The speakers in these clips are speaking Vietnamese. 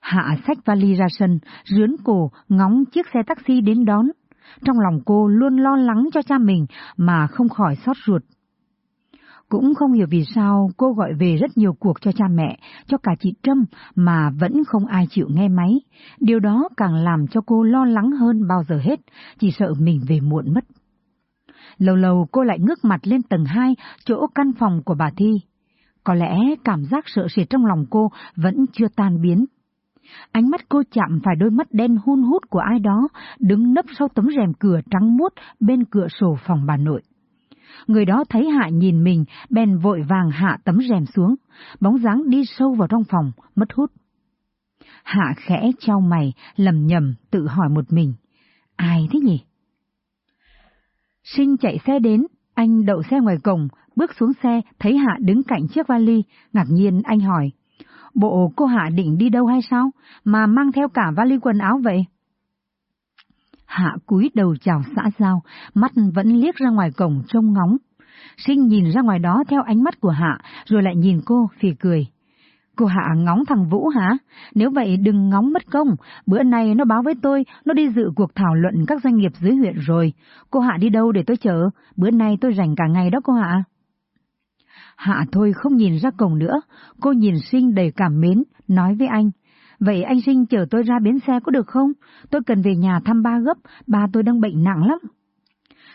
Hạ sách vali ra sân, rướn cổ, ngóng chiếc xe taxi đến đón. Trong lòng cô luôn lo lắng cho cha mình mà không khỏi xót ruột. Cũng không hiểu vì sao cô gọi về rất nhiều cuộc cho cha mẹ, cho cả chị Trâm mà vẫn không ai chịu nghe máy. Điều đó càng làm cho cô lo lắng hơn bao giờ hết, chỉ sợ mình về muộn mất. Lâu lâu cô lại ngước mặt lên tầng 2, chỗ căn phòng của bà Thi. Có lẽ cảm giác sợ sệt trong lòng cô vẫn chưa tan biến. Ánh mắt cô chạm phải đôi mắt đen hun hút của ai đó, đứng nấp sau tấm rèm cửa trắng muốt bên cửa sổ phòng bà nội. Người đó thấy Hạ nhìn mình, bèn vội vàng hạ tấm rèm xuống, bóng dáng đi sâu vào trong phòng, mất hút. Hạ khẽ trao mày, lầm nhầm, tự hỏi một mình. Ai thế nhỉ? Sinh chạy xe đến, anh đậu xe ngoài cổng, bước xuống xe, thấy Hạ đứng cạnh chiếc vali, ngạc nhiên anh hỏi. Bộ cô Hạ định đi đâu hay sao, mà mang theo cả vali quần áo vậy? Hạ cúi đầu chào xã giao, mắt vẫn liếc ra ngoài cổng trông ngóng. Sinh nhìn ra ngoài đó theo ánh mắt của Hạ, rồi lại nhìn cô, phì cười. Cô Hạ ngóng thằng Vũ hả? Nếu vậy đừng ngóng mất công, bữa nay nó báo với tôi, nó đi dự cuộc thảo luận các doanh nghiệp dưới huyện rồi. Cô Hạ đi đâu để tôi chờ? Bữa nay tôi rảnh cả ngày đó cô Hạ. Hạ thôi không nhìn ra cổng nữa, cô nhìn Sinh đầy cảm mến, nói với anh. Vậy anh Sinh chở tôi ra bến xe có được không? Tôi cần về nhà thăm ba gấp, ba tôi đang bệnh nặng lắm.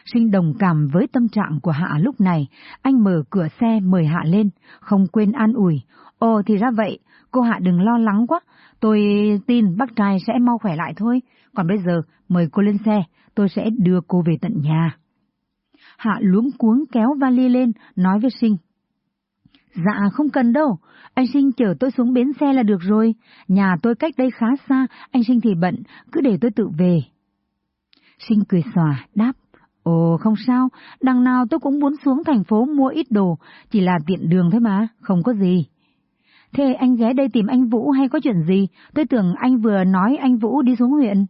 Sinh đồng cảm với tâm trạng của Hạ lúc này, anh mở cửa xe mời Hạ lên, không quên an ủi. Ồ thì ra vậy, cô Hạ đừng lo lắng quá, tôi tin bác trai sẽ mau khỏe lại thôi. Còn bây giờ, mời cô lên xe, tôi sẽ đưa cô về tận nhà. Hạ luống cuống kéo vali lên, nói với Sinh. Dạ không cần đâu, anh Sinh chở tôi xuống bến xe là được rồi, nhà tôi cách đây khá xa, anh Sinh thì bận, cứ để tôi tự về. Sinh cười xòa, đáp, ồ không sao, đằng nào tôi cũng muốn xuống thành phố mua ít đồ, chỉ là tiện đường thôi mà, không có gì. Thế anh ghé đây tìm anh Vũ hay có chuyện gì? Tôi tưởng anh vừa nói anh Vũ đi xuống huyện.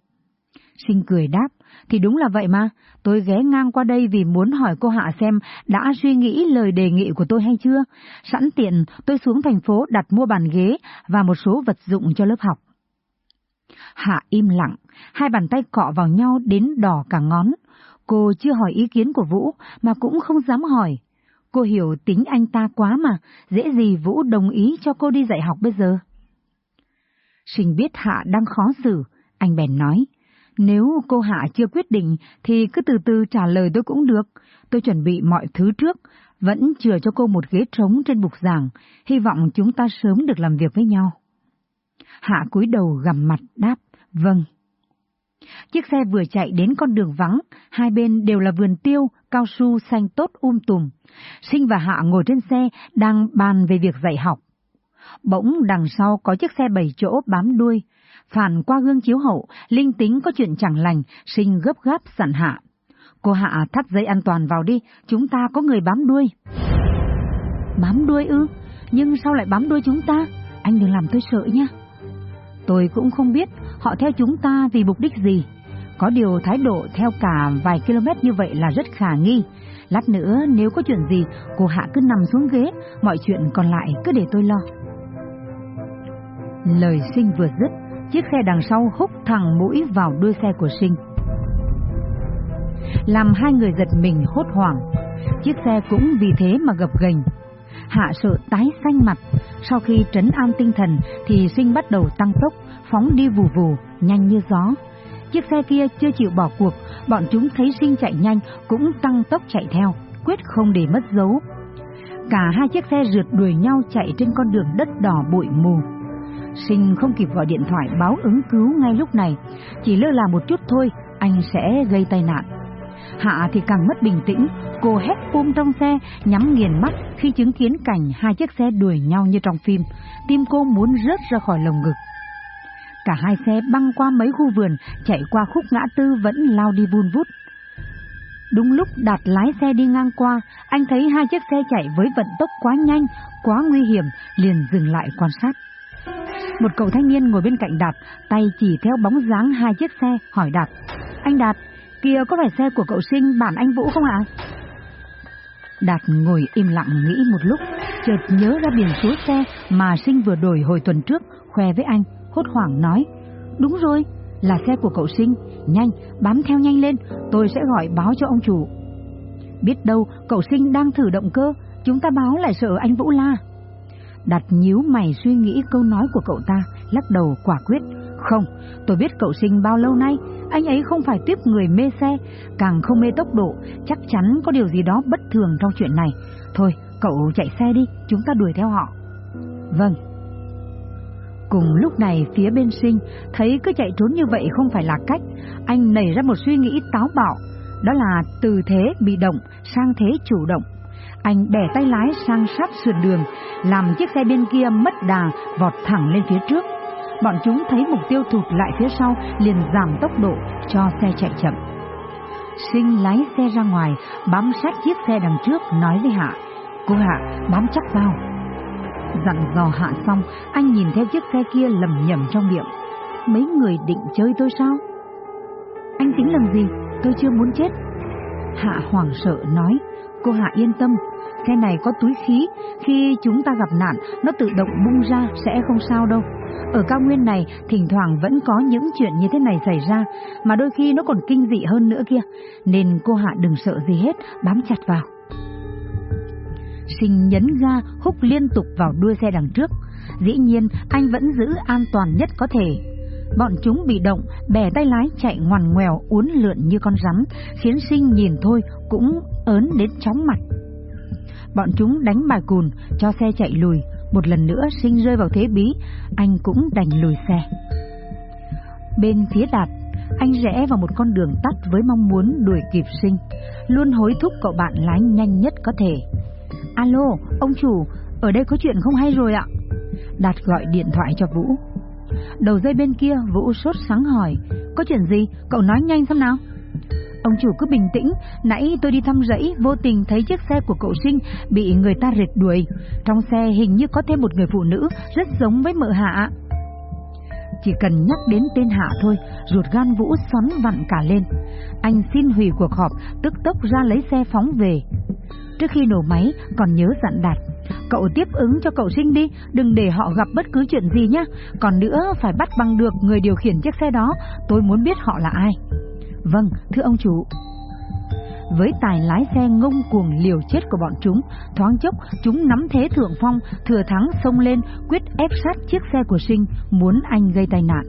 Sinh cười đáp, thì đúng là vậy mà, tôi ghé ngang qua đây vì muốn hỏi cô Hạ xem đã suy nghĩ lời đề nghị của tôi hay chưa. Sẵn tiện, tôi xuống thành phố đặt mua bàn ghế và một số vật dụng cho lớp học. Hạ im lặng, hai bàn tay cọ vào nhau đến đỏ cả ngón. Cô chưa hỏi ý kiến của Vũ mà cũng không dám hỏi. Cô hiểu tính anh ta quá mà, dễ gì Vũ đồng ý cho cô đi dạy học bây giờ. Sinh biết Hạ đang khó xử, anh bèn nói. Nếu cô Hạ chưa quyết định thì cứ từ từ trả lời tôi cũng được. Tôi chuẩn bị mọi thứ trước, vẫn chừa cho cô một ghế trống trên bục giảng, hy vọng chúng ta sớm được làm việc với nhau. Hạ cúi đầu gầm mặt đáp, vâng. Chiếc xe vừa chạy đến con đường vắng, hai bên đều là vườn tiêu, cao su xanh tốt um tùm. Sinh và Hạ ngồi trên xe, đang bàn về việc dạy học. Bỗng đằng sau có chiếc xe bảy chỗ bám đuôi, phản qua gương chiếu hậu, linh tính có chuyện chẳng lành, sinh gấp gáp sẵn Hạ. Cô Hạ thắt dây an toàn vào đi, chúng ta có người bám đuôi. Bám đuôi ư? Nhưng sao lại bám đuôi chúng ta? Anh đừng làm tôi sợ nhé. Tôi cũng không biết họ theo chúng ta vì mục đích gì. Có điều thái độ theo cả vài km như vậy là rất khả nghi. Lát nữa nếu có chuyện gì, cô Hạ cứ nằm xuống ghế, mọi chuyện còn lại cứ để tôi lo. Lời sinh vừa dứt, chiếc xe đằng sau húc thẳng mũi vào đuôi xe của sinh. Làm hai người giật mình hốt hoảng, chiếc xe cũng vì thế mà gập ghềnh. Hạ sợ tái xanh mặt, sau khi trấn an tinh thần thì sinh bắt đầu tăng tốc, phóng đi vù vù, nhanh như gió. Chiếc xe kia chưa chịu bỏ cuộc, bọn chúng thấy sinh chạy nhanh cũng tăng tốc chạy theo, quyết không để mất dấu. Cả hai chiếc xe rượt đuổi nhau chạy trên con đường đất đỏ bụi mù. Sinh không kịp gọi điện thoại báo ứng cứu ngay lúc này, chỉ lơ là một chút thôi, anh sẽ gây tai nạn. Hạ thì càng mất bình tĩnh, cô hét ôm trong xe, nhắm nghiền mắt khi chứng kiến cảnh hai chiếc xe đuổi nhau như trong phim. Tim cô muốn rớt ra khỏi lồng ngực. Cả hai xe băng qua mấy khu vườn, chạy qua khúc ngã tư vẫn lao đi vun vút. Đúng lúc Đạt lái xe đi ngang qua, anh thấy hai chiếc xe chạy với vận tốc quá nhanh, quá nguy hiểm, liền dừng lại quan sát. Một cậu thanh niên ngồi bên cạnh Đạt, tay chỉ theo bóng dáng hai chiếc xe, hỏi Đạt. Anh Đạt, kia có phải xe của cậu sinh bản anh Vũ không ạ? Đạt ngồi im lặng nghĩ một lúc, chợt nhớ ra biển số xe mà sinh vừa đổi hồi tuần trước, khoe với anh. hốt hoảng nói, đúng rồi, là xe của cậu sinh, nhanh, bám theo nhanh lên, tôi sẽ gọi báo cho ông chủ. Biết đâu cậu sinh đang thử động cơ, chúng ta báo lại sợ anh Vũ la. Đặt nhíu mày suy nghĩ câu nói của cậu ta, lắc đầu quả quyết. Không, tôi biết cậu sinh bao lâu nay, anh ấy không phải tiếp người mê xe, càng không mê tốc độ, chắc chắn có điều gì đó bất thường trong chuyện này. Thôi, cậu chạy xe đi, chúng ta đuổi theo họ. Vâng. Cùng lúc này phía bên sinh thấy cứ chạy trốn như vậy không phải là cách, anh nảy ra một suy nghĩ táo bạo, đó là từ thế bị động sang thế chủ động. Anh bẻ tay lái sang sát sườn đường, làm chiếc xe bên kia mất đà vọt thẳng lên phía trước. Bọn chúng thấy mục tiêu thụt lại phía sau liền giảm tốc độ cho xe chạy chậm. Sinh lái xe ra ngoài, bám sát chiếc xe đằng trước nói với Hạ. Cô Hạ, bám chắc vào. Dặn dò Hạ xong, anh nhìn theo chiếc xe kia lầm nhầm trong miệng. Mấy người định chơi tôi sao? Anh tính làm gì? Tôi chưa muốn chết. Hạ hoảng sợ nói, cô Hạ yên tâm, xe này có túi khí, khi chúng ta gặp nạn, nó tự động bung ra, sẽ không sao đâu. Ở cao nguyên này, thỉnh thoảng vẫn có những chuyện như thế này xảy ra, mà đôi khi nó còn kinh dị hơn nữa kia, nên cô Hạ đừng sợ gì hết, bám chặt vào. Sinh nhấn ga húc liên tục vào đuôi xe đằng trước, dĩ nhiên anh vẫn giữ an toàn nhất có thể. Bọn chúng bị động, bè tay lái chạy ngoằn ngoèo uốn lượn như con rắn, khiến sinh nhìn thôi cũng ớn đến chóng mặt. Bọn chúng đánh bài cùn, cho xe chạy lùi, một lần nữa sinh rơi vào thế bí, anh cũng đành lùi xe. Bên phía đạt, anh rẽ vào một con đường tắt với mong muốn đuổi kịp sinh, luôn hối thúc cậu bạn lái nhanh nhất có thể. Alo, ông chủ, ở đây có chuyện không hay rồi ạ? Đạt gọi điện thoại cho Vũ. Đầu dây bên kia Vũ sốt sáng hỏi, có chuyện gì, cậu nói nhanh xem nào. Ông chủ cứ bình tĩnh, nãy tôi đi thăm rẫy, vô tình thấy chiếc xe của cậu sinh bị người ta rệt đuổi. Trong xe hình như có thêm một người phụ nữ, rất giống với mợ hạ. Chỉ cần nhắc đến tên hạ thôi, ruột gan Vũ xoắn vặn cả lên. Anh xin hủy cuộc họp, tức tốc ra lấy xe phóng về. Trước khi nổ máy, còn nhớ dặn đạt. Cậu tiếp ứng cho cậu sinh đi, đừng để họ gặp bất cứ chuyện gì nhé. Còn nữa, phải bắt bằng được người điều khiển chiếc xe đó, tôi muốn biết họ là ai. Vâng, thưa ông chủ. Với tài lái xe ngông cuồng liều chết của bọn chúng, thoáng chốc chúng nắm thế thượng phong, thừa thắng xông lên, quyết ép sát chiếc xe của Sinh, muốn anh gây tai nạn.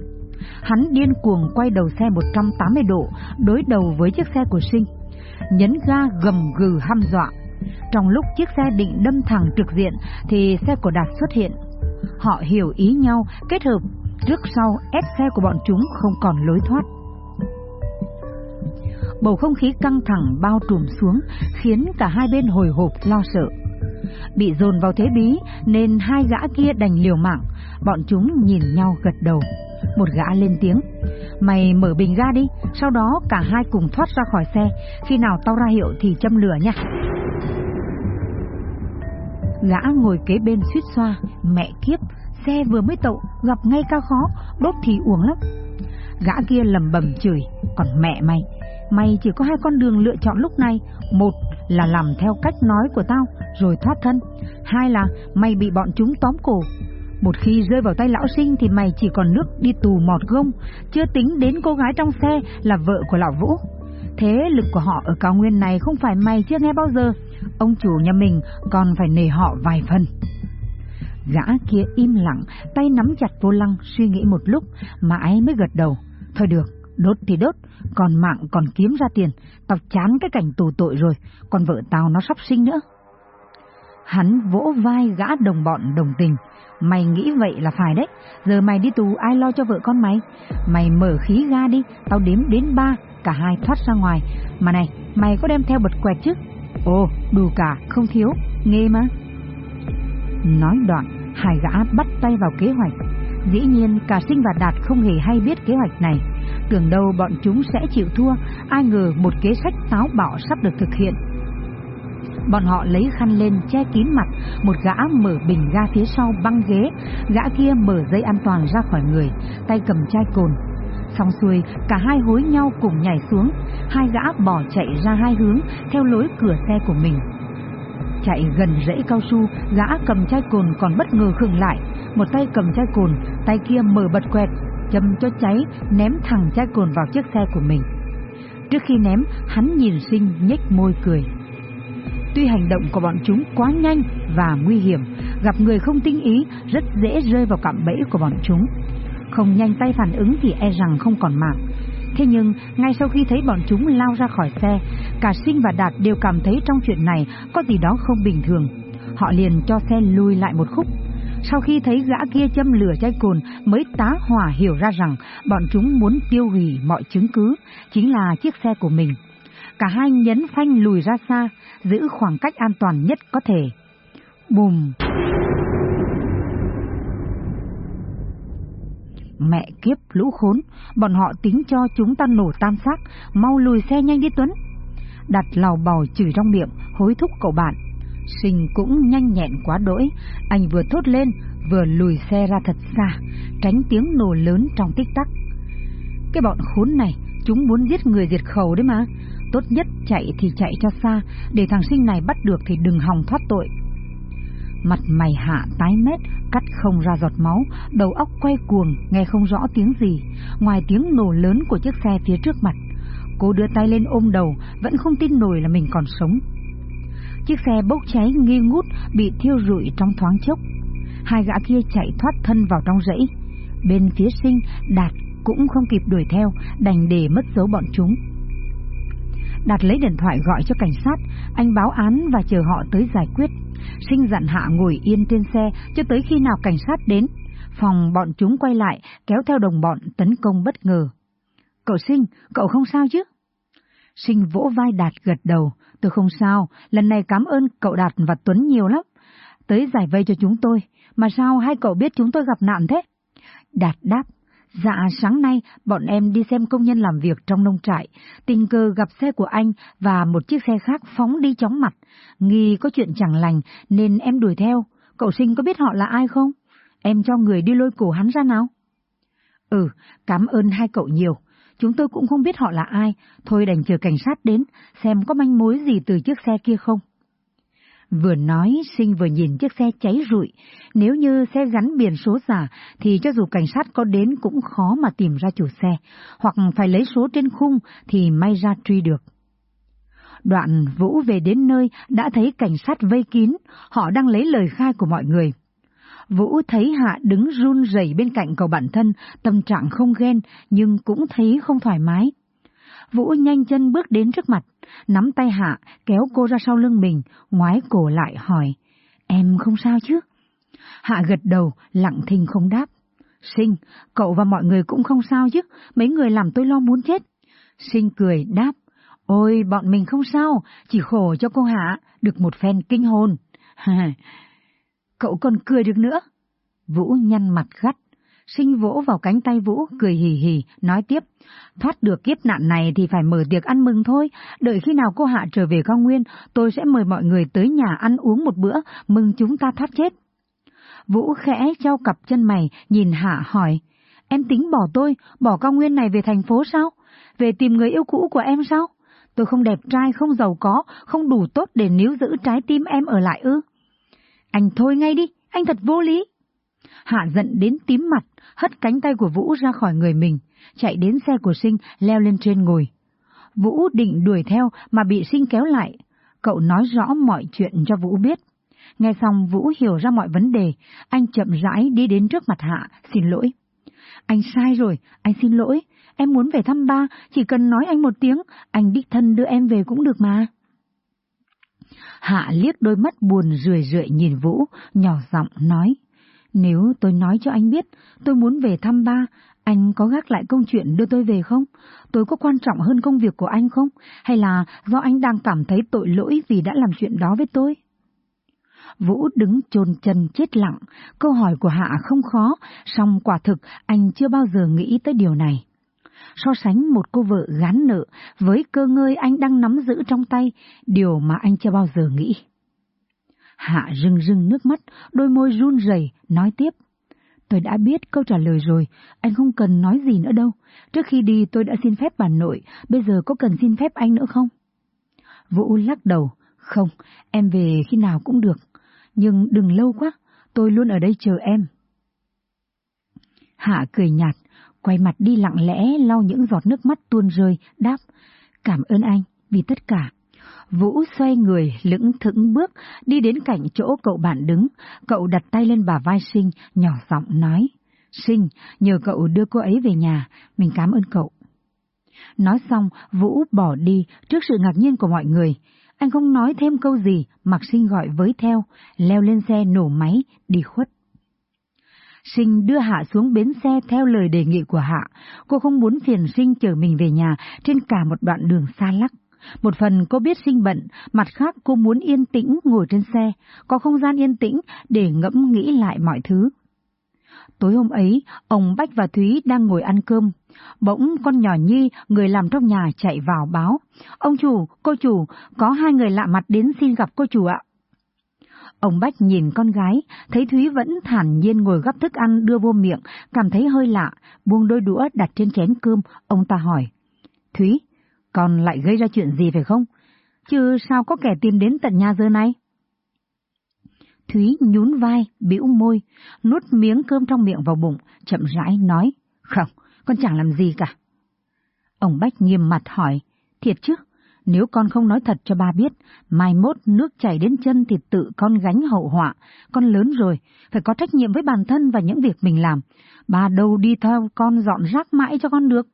Hắn điên cuồng quay đầu xe 180 độ, đối đầu với chiếc xe của Sinh. Nhấn ga gầm gừ hăm dọa. Trong lúc chiếc xe định đâm thẳng trực diện thì xe của Đạt xuất hiện. Họ hiểu ý nhau, kết hợp, trước sau ép xe của bọn chúng không còn lối thoát bầu không khí căng thẳng bao trùm xuống, khiến cả hai bên hồi hộp lo sợ. Bị dồn vào thế bí nên hai gã kia đành liều mạng, bọn chúng nhìn nhau gật đầu. Một gã lên tiếng, mày mở bình ga đi, sau đó cả hai cùng thoát ra khỏi xe, khi nào tao ra hiệu thì châm lửa nha. Gã ngồi kế bên suýt xoa, mẹ kiếp, xe vừa mới tậu, gặp ngay cao khó, đốt thì uổng lắm. Gã kia lầm bầm chửi, còn mẹ mày, Mày chỉ có hai con đường lựa chọn lúc này Một là làm theo cách nói của tao Rồi thoát thân Hai là mày bị bọn chúng tóm cổ. Một khi rơi vào tay lão sinh Thì mày chỉ còn nước đi tù mọt gông Chưa tính đến cô gái trong xe Là vợ của lão Vũ. Thế lực của họ ở cao nguyên này Không phải mày chưa nghe bao giờ. Ông chủ nhà mình còn phải nề họ vài phần Gã kia im lặng Tay nắm chặt vô lăng Suy nghĩ một lúc Mãi mới gật đầu Thôi được Đốt thì đốt, còn mạng còn kiếm ra tiền, tao chán cái cảnh tù tội rồi, còn vợ tao nó sắp sinh nữa. Hắn vỗ vai gã đồng bọn đồng tình, mày nghĩ vậy là phải đấy, giờ mày đi tù ai lo cho vợ con mày? Mày mở khí ga đi, tao đếm đến ba, cả hai thoát ra ngoài. Mà này, mày có đem theo bật quẹt chứ? Ồ, đủ cả, không thiếu, nghe mà. Nói đoạn, hai gã bắt tay vào kế hoạch. Dĩ nhiên cả Sinh và Đạt không hề hay biết kế hoạch này Tưởng đâu bọn chúng sẽ chịu thua Ai ngờ một kế sách táo bạo sắp được thực hiện Bọn họ lấy khăn lên che kín mặt Một gã mở bình ga phía sau băng ghế Gã kia mở dây an toàn ra khỏi người Tay cầm chai cồn Xong xuôi cả hai hối nhau cùng nhảy xuống Hai gã bỏ chạy ra hai hướng Theo lối cửa xe của mình Chạy gần rẫy cao su Gã cầm chai cồn còn bất ngờ khựng lại một tay cầm chai cồn, tay kia mở bật quẹt, châm cho cháy, ném thẳng chai cồn vào chiếc xe của mình. Trước khi ném, hắn nhìn sinh nhếch môi cười. Tuy hành động của bọn chúng quá nhanh và nguy hiểm, gặp người không tinh ý rất dễ rơi vào cạm bẫy của bọn chúng. Không nhanh tay phản ứng thì e rằng không còn mạng. Thế nhưng, ngay sau khi thấy bọn chúng lao ra khỏi xe, cả Sinh và Đạt đều cảm thấy trong chuyện này có gì đó không bình thường. Họ liền cho xe lùi lại một khúc. Sau khi thấy gã kia châm lửa chai cồn mới tá hỏa hiểu ra rằng bọn chúng muốn tiêu hủy mọi chứng cứ, chính là chiếc xe của mình. Cả hai nhấn phanh lùi ra xa, giữ khoảng cách an toàn nhất có thể. Bùm! Mẹ kiếp lũ khốn, bọn họ tính cho chúng ta nổ tam xác, mau lùi xe nhanh đi Tuấn. Đặt lào bào chửi trong miệng, hối thúc cậu bạn. Sinh cũng nhanh nhẹn quá đỗi, anh vừa thốt lên, vừa lùi xe ra thật xa, tránh tiếng nổ lớn trong tích tắc. Cái bọn khốn này, chúng muốn giết người diệt khẩu đấy mà. Tốt nhất chạy thì chạy cho xa, để thằng sinh này bắt được thì đừng hòng thoát tội. Mặt mày hạ tái mét, cắt không ra giọt máu, đầu óc quay cuồng, nghe không rõ tiếng gì, ngoài tiếng nổ lớn của chiếc xe phía trước mặt. Cô đưa tay lên ôm đầu, vẫn không tin nổi là mình còn sống. Chiếc xe bốc cháy nghi ngút, bị thiêu rụi trong thoáng chốc. Hai gã kia chạy thoát thân vào trong rẫy. Bên phía sinh, Đạt cũng không kịp đuổi theo, đành để mất dấu bọn chúng. Đạt lấy điện thoại gọi cho cảnh sát, anh báo án và chờ họ tới giải quyết. Sinh dặn Hạ ngồi yên trên xe cho tới khi nào cảnh sát đến. Phòng bọn chúng quay lại, kéo theo đồng bọn tấn công bất ngờ. Cậu Sinh, cậu không sao chứ? Sinh vỗ vai Đạt gật đầu. Tôi không sao, lần này cảm ơn cậu Đạt và Tuấn nhiều lắm. Tới giải vây cho chúng tôi, mà sao hai cậu biết chúng tôi gặp nạn thế? Đạt đáp, Dạ, sáng nay bọn em đi xem công nhân làm việc trong nông trại, tình cờ gặp xe của anh và một chiếc xe khác phóng đi chóng mặt. Nghi có chuyện chẳng lành nên em đuổi theo. Cậu sinh có biết họ là ai không? Em cho người đi lôi cổ hắn ra nào? Ừ, cảm ơn hai cậu nhiều. Chúng tôi cũng không biết họ là ai, thôi đành chờ cảnh sát đến, xem có manh mối gì từ chiếc xe kia không. Vừa nói, sinh vừa nhìn chiếc xe cháy rụi. Nếu như xe gắn biển số giả, thì cho dù cảnh sát có đến cũng khó mà tìm ra chủ xe, hoặc phải lấy số trên khung thì may ra truy được. Đoạn Vũ về đến nơi đã thấy cảnh sát vây kín, họ đang lấy lời khai của mọi người. Vũ thấy Hạ đứng run rẩy bên cạnh cậu bản thân, tâm trạng không ghen nhưng cũng thấy không thoải mái. Vũ nhanh chân bước đến trước mặt, nắm tay Hạ, kéo cô ra sau lưng mình, ngoái cổ lại hỏi, em không sao chứ? Hạ gật đầu, lặng thinh không đáp. Sinh, cậu và mọi người cũng không sao chứ, mấy người làm tôi lo muốn chết. Sinh cười đáp, ôi bọn mình không sao, chỉ khổ cho cô Hạ, được một phen kinh hồn. cậu còn cười được nữa. Vũ nhăn mặt gắt, sinh vỗ vào cánh tay Vũ, cười hì hì, nói tiếp, thoát được kiếp nạn này thì phải mở tiệc ăn mừng thôi, đợi khi nào cô Hạ trở về cao nguyên, tôi sẽ mời mọi người tới nhà ăn uống một bữa, mừng chúng ta thoát chết. Vũ khẽ trao cặp chân mày, nhìn Hạ hỏi, em tính bỏ tôi, bỏ cao nguyên này về thành phố sao? Về tìm người yêu cũ của em sao? Tôi không đẹp trai, không giàu có, không đủ tốt để níu giữ trái tim em ở lại ư? Anh thôi ngay đi, anh thật vô lý. Hạ giận đến tím mặt, hất cánh tay của Vũ ra khỏi người mình, chạy đến xe của Sinh, leo lên trên ngồi. Vũ định đuổi theo mà bị Sinh kéo lại. Cậu nói rõ mọi chuyện cho Vũ biết. Nghe xong Vũ hiểu ra mọi vấn đề, anh chậm rãi đi đến trước mặt Hạ, xin lỗi. Anh sai rồi, anh xin lỗi, em muốn về thăm ba, chỉ cần nói anh một tiếng, anh đích thân đưa em về cũng được mà. Hạ liếc đôi mắt buồn rười rượi nhìn Vũ, nhỏ giọng nói. Nếu tôi nói cho anh biết tôi muốn về thăm ba, anh có gác lại công chuyện đưa tôi về không? Tôi có quan trọng hơn công việc của anh không? Hay là do anh đang cảm thấy tội lỗi vì đã làm chuyện đó với tôi? Vũ đứng chôn chân chết lặng, câu hỏi của Hạ không khó, song quả thực anh chưa bao giờ nghĩ tới điều này. So sánh một cô vợ gán nợ với cơ ngơi anh đang nắm giữ trong tay, điều mà anh chưa bao giờ nghĩ. Hạ rưng rưng nước mắt, đôi môi run rẩy nói tiếp. Tôi đã biết câu trả lời rồi, anh không cần nói gì nữa đâu. Trước khi đi tôi đã xin phép bà nội, bây giờ có cần xin phép anh nữa không? Vũ lắc đầu, không, em về khi nào cũng được. Nhưng đừng lâu quá, tôi luôn ở đây chờ em. Hạ cười nhạt, quay mặt đi lặng lẽ lau những giọt nước mắt tuôn rơi, đáp, cảm ơn anh vì tất cả. Vũ xoay người, lững thững bước, đi đến cạnh chỗ cậu bạn đứng, cậu đặt tay lên bà vai Sinh, nhỏ giọng nói, Sinh, nhờ cậu đưa cô ấy về nhà, mình cảm ơn cậu. Nói xong, Vũ bỏ đi trước sự ngạc nhiên của mọi người. Anh không nói thêm câu gì, mặc sinh gọi với theo, leo lên xe nổ máy, đi khuất. Sinh đưa Hạ xuống bến xe theo lời đề nghị của Hạ. Cô không muốn phiền Sinh chở mình về nhà trên cả một đoạn đường xa lắc. Một phần cô biết Sinh bận, mặt khác cô muốn yên tĩnh ngồi trên xe, có không gian yên tĩnh để ngẫm nghĩ lại mọi thứ. Tối hôm ấy, ông Bách và Thúy đang ngồi ăn cơm. Bỗng con nhỏ Nhi, người làm trong nhà chạy vào báo. Ông chủ, cô chủ, có hai người lạ mặt đến xin gặp cô chủ ạ. Ông Bách nhìn con gái, thấy Thúy vẫn thản nhiên ngồi gắp thức ăn đưa vô miệng, cảm thấy hơi lạ, buông đôi đũa đặt trên chén cơm, ông ta hỏi. Thúy, con lại gây ra chuyện gì phải không? Chứ sao có kẻ tìm đến tận nhà giờ này? Thúy nhún vai, bĩu môi, nuốt miếng cơm trong miệng vào bụng, chậm rãi nói, không, con chẳng làm gì cả. Ông Bách nghiêm mặt hỏi, thiệt chứ, nếu con không nói thật cho ba biết, mai mốt nước chảy đến chân thì tự con gánh hậu họa, con lớn rồi, phải có trách nhiệm với bản thân và những việc mình làm. Ba đâu đi theo con dọn rác mãi cho con được.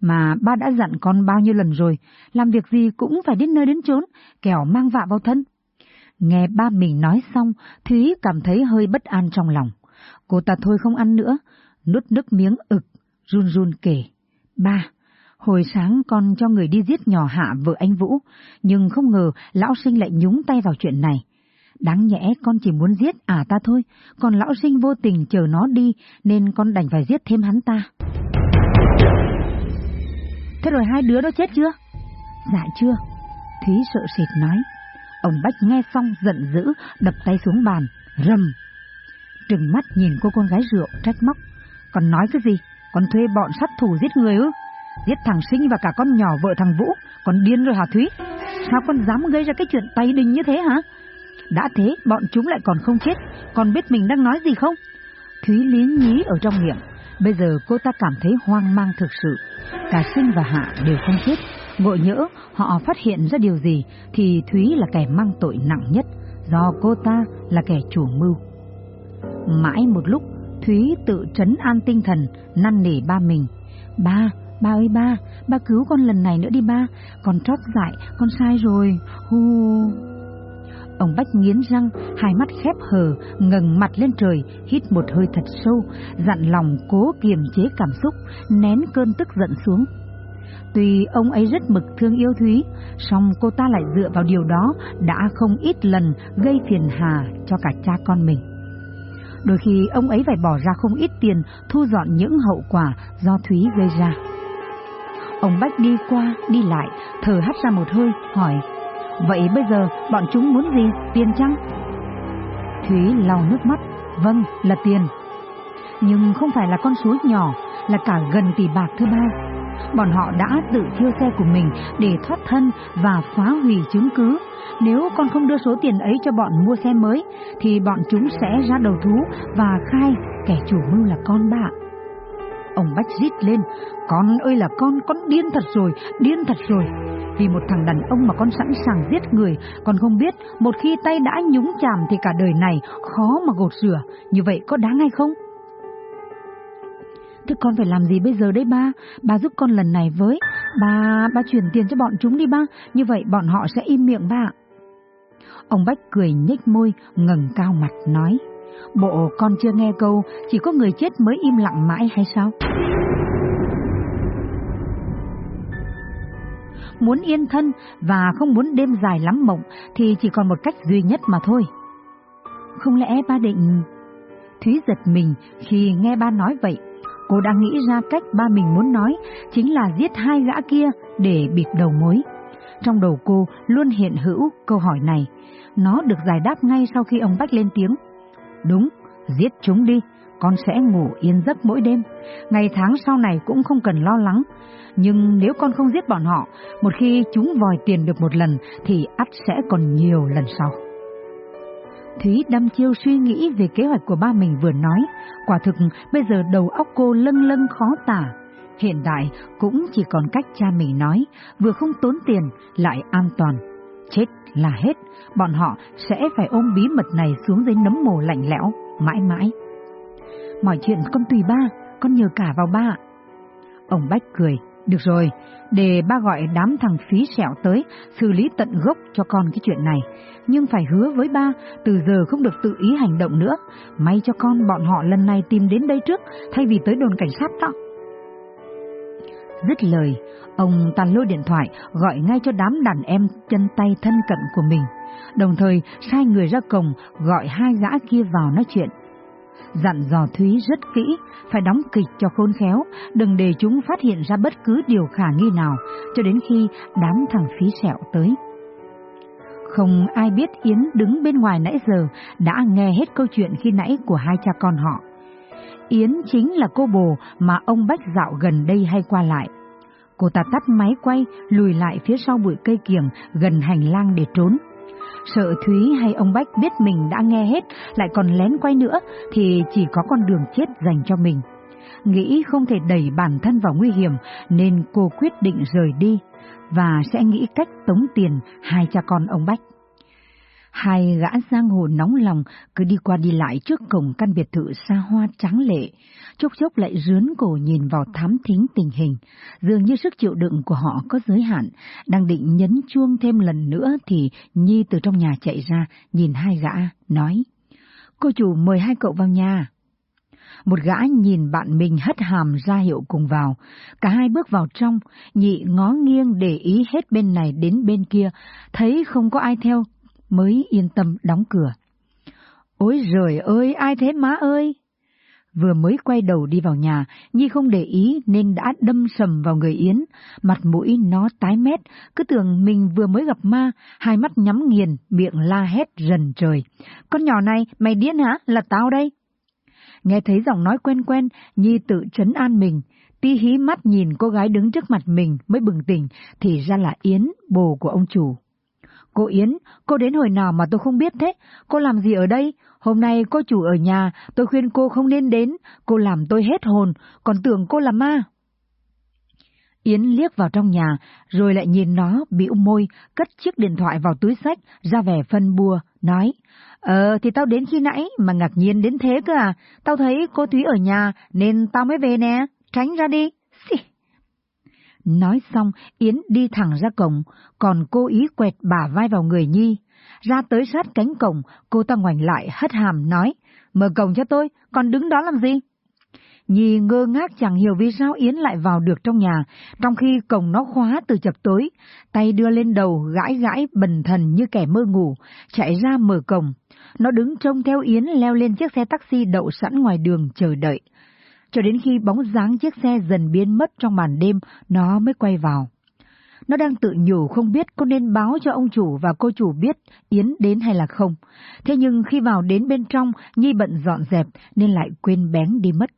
Mà ba đã dặn con bao nhiêu lần rồi, làm việc gì cũng phải đến nơi đến chốn, kẻo mang vạ vào thân. Nghe ba mình nói xong, Thúy cảm thấy hơi bất an trong lòng. Cô ta thôi không ăn nữa, nuốt nước miếng ực, run run kể. Ba, hồi sáng con cho người đi giết nhỏ hạ vợ anh Vũ, nhưng không ngờ lão sinh lại nhúng tay vào chuyện này. Đáng nhẽ con chỉ muốn giết à ta thôi, còn lão sinh vô tình chờ nó đi nên con đành phải giết thêm hắn ta. Thế rồi hai đứa đó chết chưa? Dạ chưa. Thúy sợ sệt nói. Ông Bách nghe xong giận dữ, đập tay xuống bàn, rầm. Trừng mắt nhìn cô con gái rượu, trách móc. Còn nói cái gì? Còn thuê bọn sát thủ giết người ư? Giết thằng Sinh và cả con nhỏ vợ thằng Vũ, còn điên rồi hả Thúy? Sao con dám gây ra cái chuyện tay đình như thế hả? Đã thế, bọn chúng lại còn không chết, còn biết mình đang nói gì không? Thúy lý nhí ở trong miệng, bây giờ cô ta cảm thấy hoang mang thực sự. Cả Sinh và Hạ đều không chết, Ngộ nhỡ họ phát hiện ra điều gì thì Thúy là kẻ mang tội nặng nhất, do cô ta là kẻ chủ mưu. Mãi một lúc, Thúy tự trấn an tinh thần, năn nỉ ba mình. Ba, ba ơi ba, ba cứu con lần này nữa đi ba, con trót dại, con sai rồi, hu... Ông Bách nghiến răng, hai mắt khép hờ, ngẩng mặt lên trời, hít một hơi thật sâu, dặn lòng cố kiềm chế cảm xúc, nén cơn tức giận xuống. Tuy ông ấy rất mực thương yêu Thúy, song cô ta lại dựa vào điều đó đã không ít lần gây phiền hà cho cả cha con mình. Đôi khi ông ấy phải bỏ ra không ít tiền thu dọn những hậu quả do Thúy gây ra. Ông Bách đi qua, đi lại, thở hắt ra một hơi, hỏi, Vậy bây giờ bọn chúng muốn gì, tiền chăng? Thúy lau nước mắt, vâng, là tiền. Nhưng không phải là con số nhỏ, là cả gần tỷ bạc thứ ba bọn họ đã tự thiêu xe của mình để thoát thân và phá hủy chứng cứ. Nếu con không đưa số tiền ấy cho bọn mua xe mới, thì bọn chúng sẽ ra đầu thú và khai kẻ chủ mưu là con bạn. Ông Bách rít lên, con ơi là con, con điên thật rồi, điên thật rồi. Vì một thằng đàn ông mà con sẵn sàng giết người, con không biết một khi tay đã nhúng chàm thì cả đời này khó mà gột rửa, như vậy có đáng hay không? Thế con phải làm gì bây giờ đấy ba? Ba giúp con lần này với. Ba, ba chuyển tiền cho bọn chúng đi ba. Như vậy bọn họ sẽ im miệng ba. Ông Bách cười nhếch môi, ngẩng cao mặt nói. Bộ con chưa nghe câu, chỉ có người chết mới im lặng mãi hay sao? Muốn yên thân và không muốn đêm dài lắm mộng thì chỉ còn một cách duy nhất mà thôi. Không lẽ ba định... Thúy giật mình khi nghe ba nói vậy, Cô đang nghĩ ra cách ba mình muốn nói, chính là giết hai gã kia để bịt đầu mối. Trong đầu cô luôn hiện hữu câu hỏi này. Nó được giải đáp ngay sau khi ông Bách lên tiếng. Đúng, giết chúng đi, con sẽ ngủ yên giấc mỗi đêm. Ngày tháng sau này cũng không cần lo lắng. Nhưng nếu con không giết bọn họ, một khi chúng vòi tiền được một lần thì ắt sẽ còn nhiều lần sau. Thúy đăm chiêu suy nghĩ về kế hoạch của ba mình vừa nói. Quả thực, bây giờ đầu óc cô lâng lâng khó tả. Hiện tại cũng chỉ còn cách cha mình nói, vừa không tốn tiền, lại an toàn. Chết là hết, bọn họ sẽ phải ôm bí mật này xuống dưới nấm mồ lạnh lẽo, mãi mãi. Mọi chuyện con tùy ba, con nhờ cả vào ba. Ông Bách cười, được rồi, để ba gọi đám thằng phí sẹo tới, xử lý tận gốc cho con cái chuyện này. Nhưng phải hứa với ba, từ giờ không được tự ý hành động nữa. May cho con bọn họ lần này tìm đến đây trước, thay vì tới đồn cảnh sát đó. Dứt lời, ông tàn lôi điện thoại gọi ngay cho đám đàn em chân tay thân cận của mình, đồng thời sai người ra cổng gọi hai gã kia vào nói chuyện dặn dò Thúy rất kỹ, phải đóng kịch cho khôn khéo, đừng để chúng phát hiện ra bất cứ điều khả nghi nào, cho đến khi đám thằng phí sẹo tới. Không ai biết Yến đứng bên ngoài nãy giờ đã nghe hết câu chuyện khi nãy của hai cha con họ. Yến chính là cô bồ mà ông Bách dạo gần đây hay qua lại. Cô ta tắt máy quay, lùi lại phía sau bụi cây kiểng gần hành lang để trốn. Sợ Thúy hay ông Bách biết mình đã nghe hết, lại còn lén quay nữa, thì chỉ có con đường chết dành cho mình. Nghĩ không thể đẩy bản thân vào nguy hiểm, nên cô quyết định rời đi, và sẽ nghĩ cách tống tiền hai cha con ông Bách. Hai gã giang hồ nóng lòng cứ đi qua đi lại trước cổng căn biệt thự xa hoa trắng lệ, chốc chốc lại rướn cổ nhìn vào thám thính tình hình, dường như sức chịu đựng của họ có giới hạn, đang định nhấn chuông thêm lần nữa thì Nhi từ trong nhà chạy ra, nhìn hai gã, nói, Cô chủ mời hai cậu vào nhà. Một gã nhìn bạn mình hất hàm ra hiệu cùng vào, cả hai bước vào trong, nhị ngó nghiêng để ý hết bên này đến bên kia, thấy không có ai theo mới yên tâm đóng cửa. Ôi trời ơi, ai thế má ơi? Vừa mới quay đầu đi vào nhà, Nhi không để ý nên đã đâm sầm vào người Yến, mặt mũi nó tái mét, cứ tưởng mình vừa mới gặp ma, hai mắt nhắm nghiền, miệng la hét rần trời. Con nhỏ này, mày điên hả? Là tao đây. Nghe thấy giọng nói quen quen, Nhi tự trấn an mình, tí hí mắt nhìn cô gái đứng trước mặt mình mới bừng tỉnh, thì ra là Yến, bồ của ông chủ. Cô Yến, cô đến hồi nào mà tôi không biết thế? Cô làm gì ở đây? Hôm nay cô chủ ở nhà, tôi khuyên cô không nên đến, cô làm tôi hết hồn, còn tưởng cô là ma. Yến liếc vào trong nhà, rồi lại nhìn nó, bĩu môi, cất chiếc điện thoại vào túi sách, ra vẻ phân bua, nói, Ờ, thì tao đến khi nãy mà ngạc nhiên đến thế cơ à, tao thấy cô Thúy ở nhà nên tao mới về nè, tránh ra đi. Xì. Nói xong, Yến đi thẳng ra cổng, còn cô ý quẹt bả vai vào người Nhi. Ra tới sát cánh cổng, cô ta ngoảnh lại hất hàm nói, mở cổng cho tôi, còn đứng đó làm gì? Nhi ngơ ngác chẳng hiểu vì sao Yến lại vào được trong nhà, trong khi cổng nó khóa từ chập tối, tay đưa lên đầu gãi gãi bần thần như kẻ mơ ngủ, chạy ra mở cổng. Nó đứng trông theo Yến leo lên chiếc xe taxi đậu sẵn ngoài đường chờ đợi cho đến khi bóng dáng chiếc xe dần biến mất trong màn đêm, nó mới quay vào. Nó đang tự nhủ không biết có nên báo cho ông chủ và cô chủ biết Yến đến hay là không. Thế nhưng khi vào đến bên trong, Nhi bận dọn dẹp nên lại quên bén đi mất.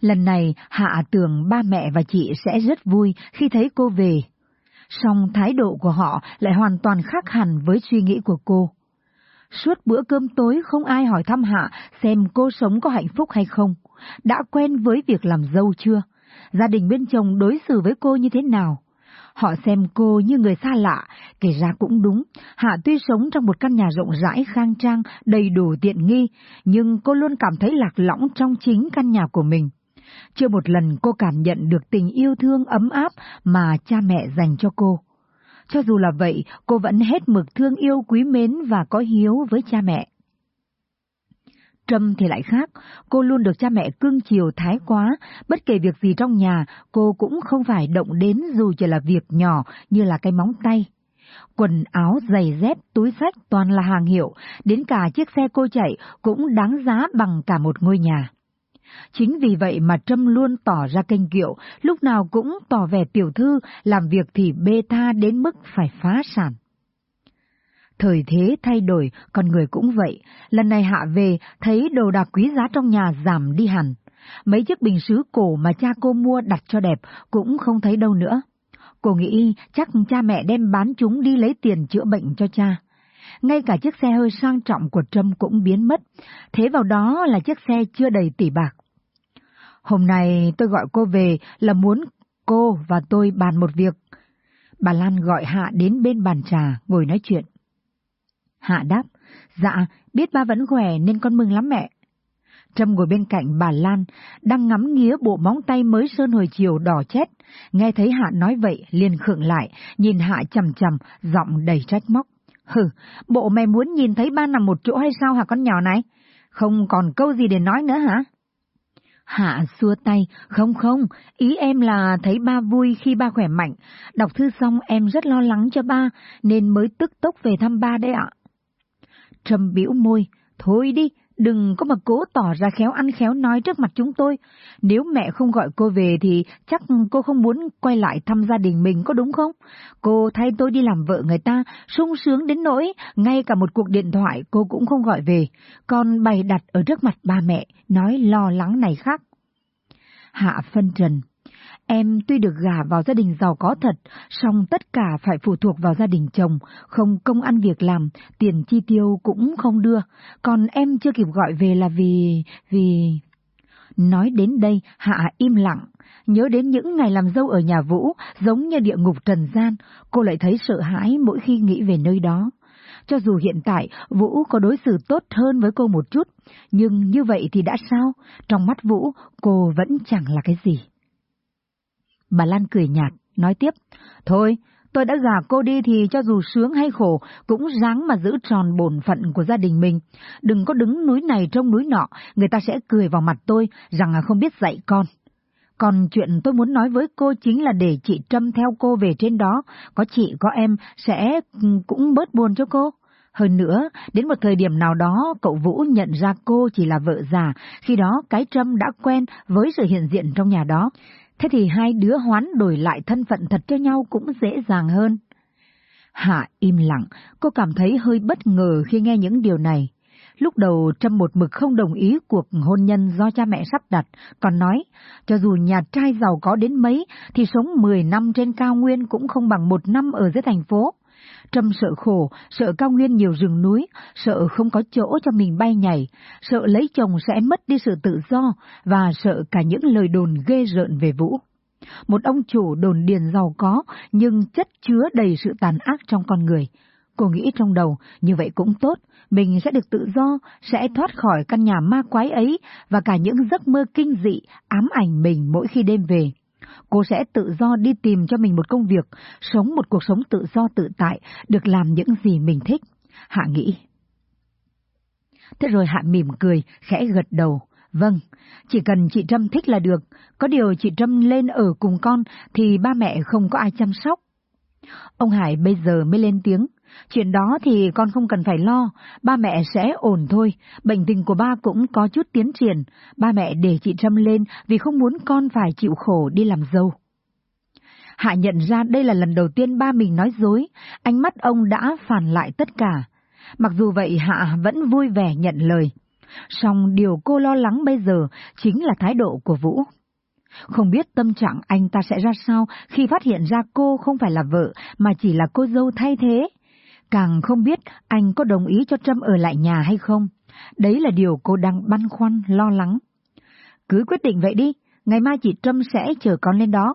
Lần này Hạ tưởng ba mẹ và chị sẽ rất vui khi thấy cô về. Song thái độ của họ lại hoàn toàn khác hẳn với suy nghĩ của cô. Suốt bữa cơm tối không ai hỏi thăm Hạ xem cô sống có hạnh phúc hay không, đã quen với việc làm dâu chưa, gia đình bên chồng đối xử với cô như thế nào. Họ xem cô như người xa lạ, kể ra cũng đúng, Hạ tuy sống trong một căn nhà rộng rãi khang trang, đầy đủ tiện nghi, nhưng cô luôn cảm thấy lạc lõng trong chính căn nhà của mình. Chưa một lần cô cảm nhận được tình yêu thương ấm áp mà cha mẹ dành cho cô. Cho dù là vậy, cô vẫn hết mực thương yêu quý mến và có hiếu với cha mẹ. Trâm thì lại khác, cô luôn được cha mẹ cưng chiều thái quá, bất kể việc gì trong nhà, cô cũng không phải động đến dù chỉ là việc nhỏ như là cái móng tay. Quần áo, giày dép, túi sách toàn là hàng hiệu, đến cả chiếc xe cô chạy cũng đáng giá bằng cả một ngôi nhà. Chính vì vậy mà Trâm luôn tỏ ra kênh kiệu, lúc nào cũng tỏ vẻ tiểu thư, làm việc thì bê tha đến mức phải phá sản. Thời thế thay đổi, con người cũng vậy. Lần này hạ về, thấy đồ đạc quý giá trong nhà giảm đi hẳn. Mấy chiếc bình sứ cổ mà cha cô mua đặt cho đẹp cũng không thấy đâu nữa. Cô nghĩ chắc cha mẹ đem bán chúng đi lấy tiền chữa bệnh cho cha. ngay cả chiếc xe hơi sang trọng của Trâm cũng biến mất, thế vào đó là chiếc xe chưa đầy tỷ bạc. Hôm nay tôi gọi cô về là muốn cô và tôi bàn một việc. Bà Lan gọi Hạ đến bên bàn trà, ngồi nói chuyện. Hạ đáp, dạ, biết ba vẫn khỏe nên con mừng lắm mẹ. Trâm ngồi bên cạnh bà Lan, đang ngắm nghía bộ móng tay mới sơn hồi chiều đỏ chét. Nghe thấy Hạ nói vậy, liền khựng lại, nhìn Hạ chầm chầm, giọng đầy trách móc. Hừ, bộ mày muốn nhìn thấy ba nằm một chỗ hay sao hả con nhỏ này? Không còn câu gì để nói nữa hả? Hạ xua tay, không không, ý em là thấy ba vui khi ba khỏe mạnh. Đọc thư xong em rất lo lắng cho ba, nên mới tức tốc về thăm ba đấy ạ. Trâm bĩu môi, thôi đi, đừng có mà cố tỏ ra khéo ăn khéo nói trước mặt chúng tôi. Nếu mẹ không gọi cô về thì chắc cô không muốn quay lại thăm gia đình mình có đúng không? Cô thay tôi đi làm vợ người ta, sung sướng đến nỗi, ngay cả một cuộc điện thoại cô cũng không gọi về, còn bày đặt ở trước mặt ba mẹ, nói lo lắng này khác. Hạ phân trần. Em tuy được gả vào gia đình giàu có thật, song tất cả phải phụ thuộc vào gia đình chồng, không công ăn việc làm, tiền chi tiêu cũng không đưa, còn em chưa kịp gọi về là vì... vì... Nói đến đây, Hạ im lặng, nhớ đến những ngày làm dâu ở nhà Vũ, giống như địa ngục trần gian, cô lại thấy sợ hãi mỗi khi nghĩ về nơi đó. Cho dù hiện tại Vũ có đối xử tốt hơn với cô một chút, nhưng như vậy thì đã sao? Trong mắt Vũ, cô vẫn chẳng là cái gì. Bà Lan cười nhạt, nói tiếp, Thôi, tôi đã gả cô đi thì cho dù sướng hay khổ, cũng ráng mà giữ tròn bổn phận của gia đình mình. Đừng có đứng núi này trông núi nọ, người ta sẽ cười vào mặt tôi rằng không biết dạy con. Còn chuyện tôi muốn nói với cô chính là để chị Trâm theo cô về trên đó, có chị có em sẽ cũng bớt buồn cho cô. Hơn nữa, đến một thời điểm nào đó, cậu Vũ nhận ra cô chỉ là vợ già, khi đó cái Trâm đã quen với sự hiện diện trong nhà đó. Thế thì hai đứa hoán đổi lại thân phận thật cho nhau cũng dễ dàng hơn. Hạ im lặng, cô cảm thấy hơi bất ngờ khi nghe những điều này. Lúc đầu Trâm một mực không đồng ý cuộc hôn nhân do cha mẹ sắp đặt, còn nói, cho dù nhà trai giàu có đến mấy, thì sống 10 năm trên cao nguyên cũng không bằng một năm ở dưới thành phố. Trâm sợ khổ, sợ cao nguyên nhiều rừng núi, sợ không có chỗ cho mình bay nhảy, sợ lấy chồng sẽ mất đi sự tự do, và sợ cả những lời đồn ghê rợn về Vũ. Một ông chủ đồn điền giàu có, nhưng chất chứa đầy sự tàn ác trong con người. Cô nghĩ trong đầu, như vậy cũng tốt, mình sẽ được tự do, sẽ thoát khỏi căn nhà ma quái ấy và cả những giấc mơ kinh dị ám ảnh mình mỗi khi đêm về. Cô sẽ tự do đi tìm cho mình một công việc, sống một cuộc sống tự do tự tại, được làm những gì mình thích. Hạ nghĩ. Thế rồi Hạ mỉm cười, khẽ gật đầu. Vâng, chỉ cần chị Trâm thích là được, có điều chị Trâm lên ở cùng con thì ba mẹ không có ai chăm sóc. Ông Hải bây giờ mới lên tiếng, Chuyện đó thì con không cần phải lo, ba mẹ sẽ ổn thôi, bệnh tình của ba cũng có chút tiến triển, ba mẹ để chị Trâm lên vì không muốn con phải chịu khổ đi làm dâu. Hạ nhận ra đây là lần đầu tiên ba mình nói dối, ánh mắt ông đã phản lại tất cả. Mặc dù vậy Hạ vẫn vui vẻ nhận lời. Song điều cô lo lắng bây giờ chính là thái độ của Vũ. Không biết tâm trạng anh ta sẽ ra sao khi phát hiện ra cô không phải là vợ mà chỉ là cô dâu thay thế. Càng không biết anh có đồng ý cho Trâm ở lại nhà hay không. Đấy là điều cô đang băn khoăn, lo lắng. Cứ quyết định vậy đi, ngày mai chị Trâm sẽ chờ con lên đó.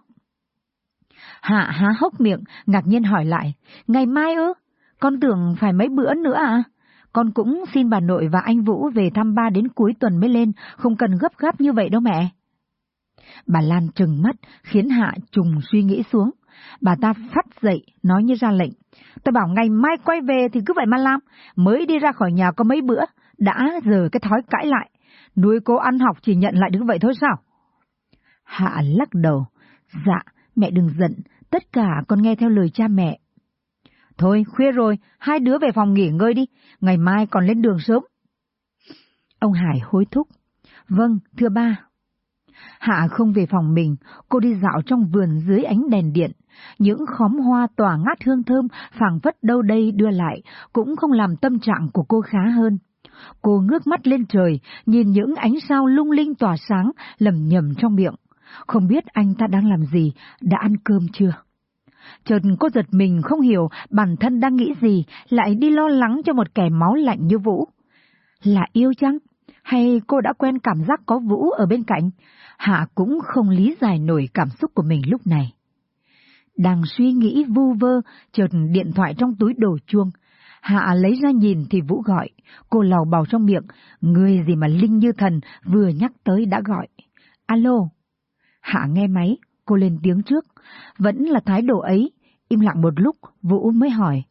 Hạ há hốc miệng, ngạc nhiên hỏi lại, ngày mai ư? Con tưởng phải mấy bữa nữa à? Con cũng xin bà nội và anh Vũ về thăm ba đến cuối tuần mới lên, không cần gấp gáp như vậy đâu mẹ. Bà Lan trừng mắt, khiến Hạ trùng suy nghĩ xuống. Bà ta phát dậy, nói như ra lệnh. Tôi bảo ngày mai quay về thì cứ vậy mà làm, mới đi ra khỏi nhà có mấy bữa, đã giờ cái thói cãi lại. Nuôi cô ăn học chỉ nhận lại được vậy thôi sao? Hạ lắc đầu. Dạ, mẹ đừng giận, tất cả con nghe theo lời cha mẹ. Thôi, khuya rồi, hai đứa về phòng nghỉ ngơi đi, ngày mai còn lên đường sớm. Ông Hải hối thúc. Vâng, thưa ba. Hạ không về phòng mình, cô đi dạo trong vườn dưới ánh đèn điện. Những khóm hoa tỏa ngát hương thơm phảng phất đâu đây đưa lại, cũng không làm tâm trạng của cô khá hơn. Cô ngước mắt lên trời, nhìn những ánh sao lung linh tỏa sáng, lầm nhầm trong miệng. Không biết anh ta đang làm gì, đã ăn cơm chưa? Chợt cô giật mình không hiểu bản thân đang nghĩ gì, lại đi lo lắng cho một kẻ máu lạnh như Vũ. Là yêu chăng? Hay cô đã quen cảm giác có Vũ ở bên cạnh? Hạ cũng không lý giải nổi cảm xúc của mình lúc này. Đang suy nghĩ vu vơ, chợt điện thoại trong túi đổ chuông. Hạ lấy ra nhìn thì Vũ gọi, cô lầu bào trong miệng, người gì mà linh như thần vừa nhắc tới đã gọi. Alo. Hạ nghe máy, cô lên tiếng trước, vẫn là thái độ ấy. Im lặng một lúc, Vũ mới hỏi,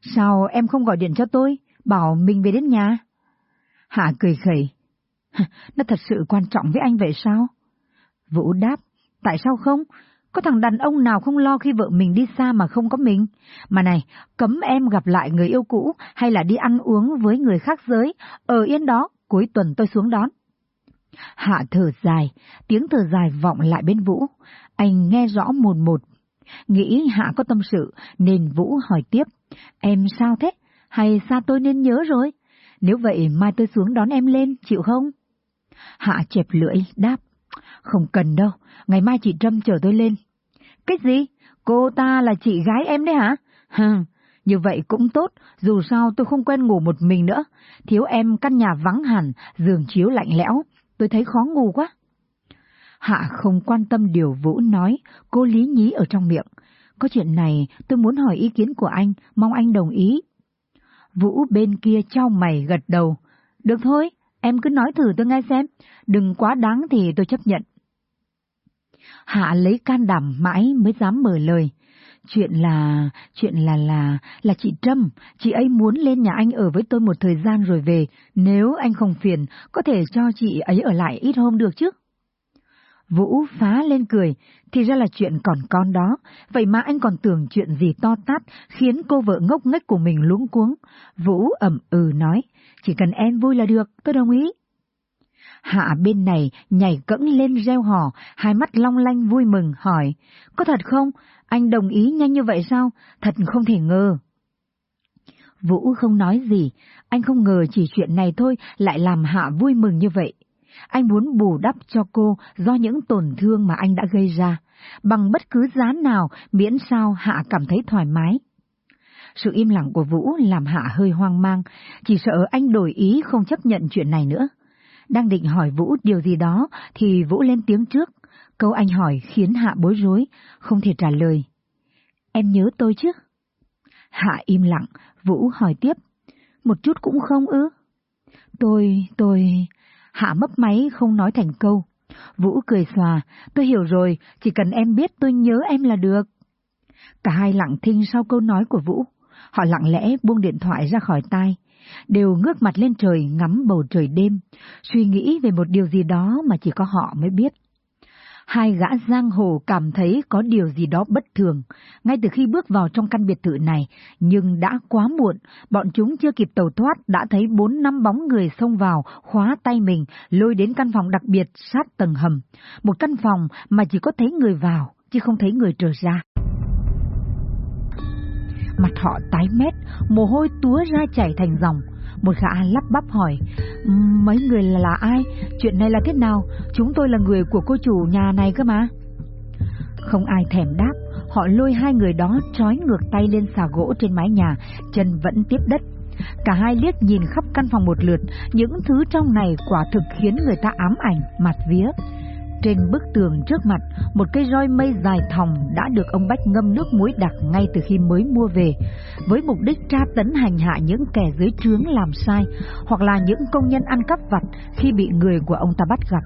sao em không gọi điện cho tôi, bảo mình về đến nhà? Hạ cười khẩy, nó thật sự quan trọng với anh vậy sao? Vũ đáp, tại sao không? Có thằng đàn ông nào không lo khi vợ mình đi xa mà không có mình? Mà này, cấm em gặp lại người yêu cũ hay là đi ăn uống với người khác giới, ở yên đó, cuối tuần tôi xuống đón. Hạ thở dài, tiếng thở dài vọng lại bên Vũ. Anh nghe rõ một một. Nghĩ Hạ có tâm sự, nên Vũ hỏi tiếp. Em sao thế? Hay xa tôi nên nhớ rồi? Nếu vậy mai tôi xuống đón em lên, chịu không? Hạ chẹp lưỡi, đáp. Không cần đâu, ngày mai chị Trâm chở tôi lên. Cái gì? Cô ta là chị gái em đấy hả? Hừ, như vậy cũng tốt, dù sao tôi không quen ngủ một mình nữa. Thiếu em căn nhà vắng hẳn, giường chiếu lạnh lẽo, tôi thấy khó ngủ quá. Hạ không quan tâm điều Vũ nói, cô lý nhí ở trong miệng. Có chuyện này tôi muốn hỏi ý kiến của anh, mong anh đồng ý. Vũ bên kia trao mày gật đầu. Được thôi, em cứ nói thử tôi nghe xem, đừng quá đáng thì tôi chấp nhận. Hạ lấy can đảm mãi mới dám mở lời. Chuyện là, chuyện là là, là chị Trâm, chị ấy muốn lên nhà anh ở với tôi một thời gian rồi về, nếu anh không phiền, có thể cho chị ấy ở lại ít hôm được chứ? Vũ phá lên cười, thì ra là chuyện còn con đó, vậy mà anh còn tưởng chuyện gì to tát, khiến cô vợ ngốc nghếch của mình luống cuống. Vũ ẩm ừ nói, chỉ cần em vui là được, tôi đồng ý. Hạ bên này nhảy cẫng lên reo hò, hai mắt long lanh vui mừng hỏi, có thật không? Anh đồng ý nhanh như vậy sao? Thật không thể ngờ. Vũ không nói gì, anh không ngờ chỉ chuyện này thôi lại làm Hạ vui mừng như vậy. Anh muốn bù đắp cho cô do những tổn thương mà anh đã gây ra, bằng bất cứ giá nào miễn sao Hạ cảm thấy thoải mái. Sự im lặng của Vũ làm Hạ hơi hoang mang, chỉ sợ anh đổi ý không chấp nhận chuyện này nữa. Đang định hỏi Vũ điều gì đó thì Vũ lên tiếng trước. Câu anh hỏi khiến Hạ bối rối, không thể trả lời. Em nhớ tôi chứ? Hạ im lặng, Vũ hỏi tiếp. Một chút cũng không ư? Tôi, tôi... Hạ mấp máy không nói thành câu. Vũ cười xòa, tôi hiểu rồi, chỉ cần em biết tôi nhớ em là được. Cả hai lặng thinh sau câu nói của Vũ. Họ lặng lẽ buông điện thoại ra khỏi tai, đều ngước mặt lên trời ngắm bầu trời đêm, suy nghĩ về một điều gì đó mà chỉ có họ mới biết. Hai gã giang hồ cảm thấy có điều gì đó bất thường, ngay từ khi bước vào trong căn biệt thự này, nhưng đã quá muộn, bọn chúng chưa kịp tàu thoát đã thấy bốn năm bóng người xông vào, khóa tay mình, lôi đến căn phòng đặc biệt sát tầng hầm. Một căn phòng mà chỉ có thấy người vào, chứ không thấy người trở ra. Mặt họ tái mét, mồ hôi túa ra chảy thành dòng. Một gã lắp bắp hỏi, mấy người là, là ai? Chuyện này là thế nào? Chúng tôi là người của cô chủ nhà này cơ mà. Không ai thèm đáp, họ lôi hai người đó trói ngược tay lên xà gỗ trên mái nhà, chân vẫn tiếp đất. Cả hai liếc nhìn khắp căn phòng một lượt, những thứ trong này quả thực khiến người ta ám ảnh, mặt vía. Trên bức tường trước mặt, một cây roi mây dài thòng đã được ông Bách ngâm nước muối đặc ngay từ khi mới mua về, với mục đích tra tấn hành hạ những kẻ dưới trướng làm sai, hoặc là những công nhân ăn cắp vặt khi bị người của ông ta bắt gặp.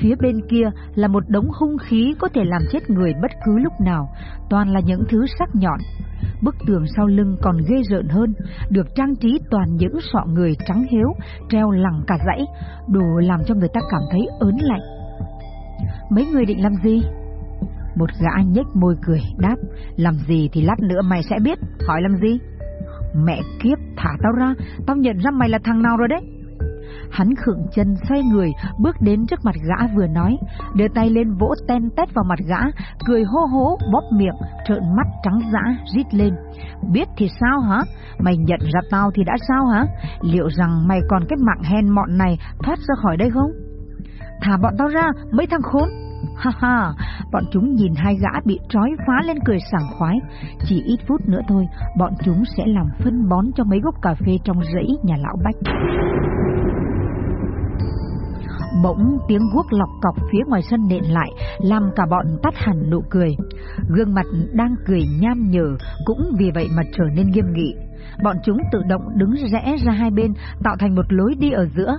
Phía bên kia là một đống hung khí có thể làm chết người bất cứ lúc nào, toàn là những thứ sắc nhọn. Bức tường sau lưng còn ghê rợn hơn, được trang trí toàn những sọ người trắng hiếu, treo lẳng cả dãy, đủ làm cho người ta cảm thấy ớn lạnh. Mấy người định làm gì? Một gã nhếch môi cười, đáp, làm gì thì lát nữa mày sẽ biết, hỏi làm gì? Mẹ kiếp, thả tao ra, tao nhận ra mày là thằng nào rồi đấy. Hắn khựng chân xoay người, bước đến trước mặt gã vừa nói, đưa tay lên vỗ ten tét vào mặt gã, cười hô hố, bóp miệng, trợn mắt trắng dã, rít lên. Biết thì sao hả? Mày nhận ra tao thì đã sao hả? Liệu rằng mày còn cái mạng hèn mọn này thoát ra khỏi đây không? Thả bọn tao ra, mấy thằng khốn. Ha ha, bọn chúng nhìn hai gã bị trói phá lên cười sảng khoái. Chỉ ít phút nữa thôi, bọn chúng sẽ làm phân bón cho mấy gốc cà phê trong rẫy nhà lão Bách. Bỗng tiếng guốc lọc cọc phía ngoài sân nện lại, làm cả bọn tắt hẳn nụ cười. Gương mặt đang cười nham nhở cũng vì vậy mà trở nên nghiêm nghị. Bọn chúng tự động đứng rẽ ra hai bên, tạo thành một lối đi ở giữa.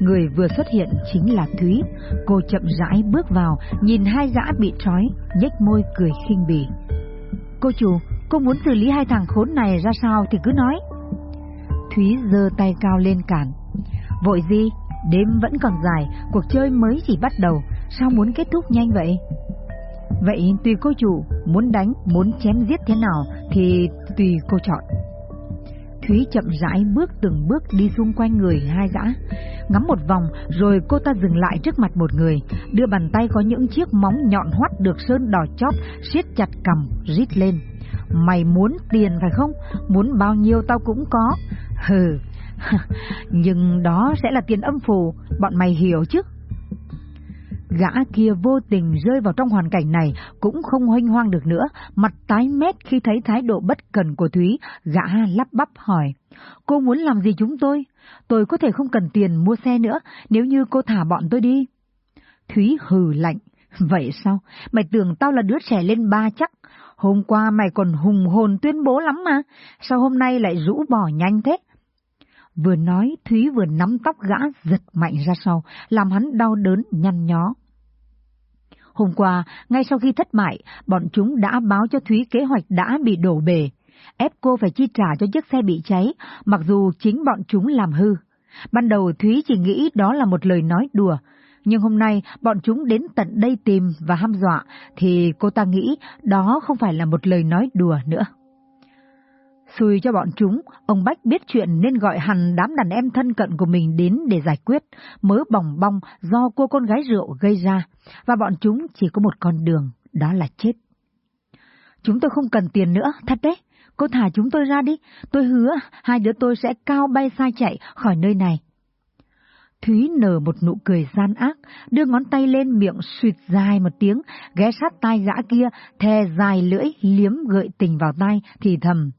Người vừa xuất hiện chính là Thúy. Cô chậm rãi bước vào, nhìn hai gã bị trói, nhếch môi cười khinh bỉ. Cô chủ, cô muốn xử lý hai thằng khốn này ra sao thì cứ nói. Thúy giơ tay cao lên cản. Vội gì? Đêm vẫn còn dài, cuộc chơi mới chỉ bắt đầu, sao muốn kết thúc nhanh vậy? Vậy tùy cô chủ, muốn đánh, muốn chém giết thế nào thì tùy cô chọn. Thúy chậm rãi bước từng bước đi xung quanh người hai gã. Ngắm một vòng rồi cô ta dừng lại trước mặt một người, đưa bàn tay có những chiếc móng nhọn hoắt được sơn đỏ chót, siết chặt cầm, rít lên. Mày muốn tiền phải không? Muốn bao nhiêu tao cũng có. Hừ, nhưng đó sẽ là tiền âm phù, bọn mày hiểu chứ? Gã kia vô tình rơi vào trong hoàn cảnh này cũng không hoanh hoang được nữa, mặt tái mét khi thấy thái độ bất cần của Thúy, gã lắp bắp hỏi. Cô muốn làm gì chúng tôi? Tôi có thể không cần tiền mua xe nữa nếu như cô thả bọn tôi đi. Thúy hừ lạnh. Vậy sao? Mày tưởng tao là đứa trẻ lên ba chắc. Hôm qua mày còn hùng hồn tuyên bố lắm mà. Sao hôm nay lại rũ bỏ nhanh thế? Vừa nói, Thúy vừa nắm tóc gã giật mạnh ra sau, làm hắn đau đớn nhăn nhó. Hôm qua, ngay sau khi thất bại, bọn chúng đã báo cho Thúy kế hoạch đã bị đổ bể, ép cô phải chi trả cho chiếc xe bị cháy, mặc dù chính bọn chúng làm hư. Ban đầu Thúy chỉ nghĩ đó là một lời nói đùa, nhưng hôm nay bọn chúng đến tận đây tìm và hăm dọa, thì cô ta nghĩ đó không phải là một lời nói đùa nữa. Xui cho bọn chúng, ông Bách biết chuyện nên gọi hẳn đám đàn em thân cận của mình đến để giải quyết, mớ bỏng bong do cô con gái rượu gây ra, và bọn chúng chỉ có một con đường, đó là chết. Chúng tôi không cần tiền nữa, thật đấy, cô thả chúng tôi ra đi, tôi hứa hai đứa tôi sẽ cao bay xa chạy khỏi nơi này. Thúy nở một nụ cười gian ác, đưa ngón tay lên miệng suyệt dài một tiếng, ghé sát tai gã kia, thè dài lưỡi, liếm gợi tình vào tai, thì thầm.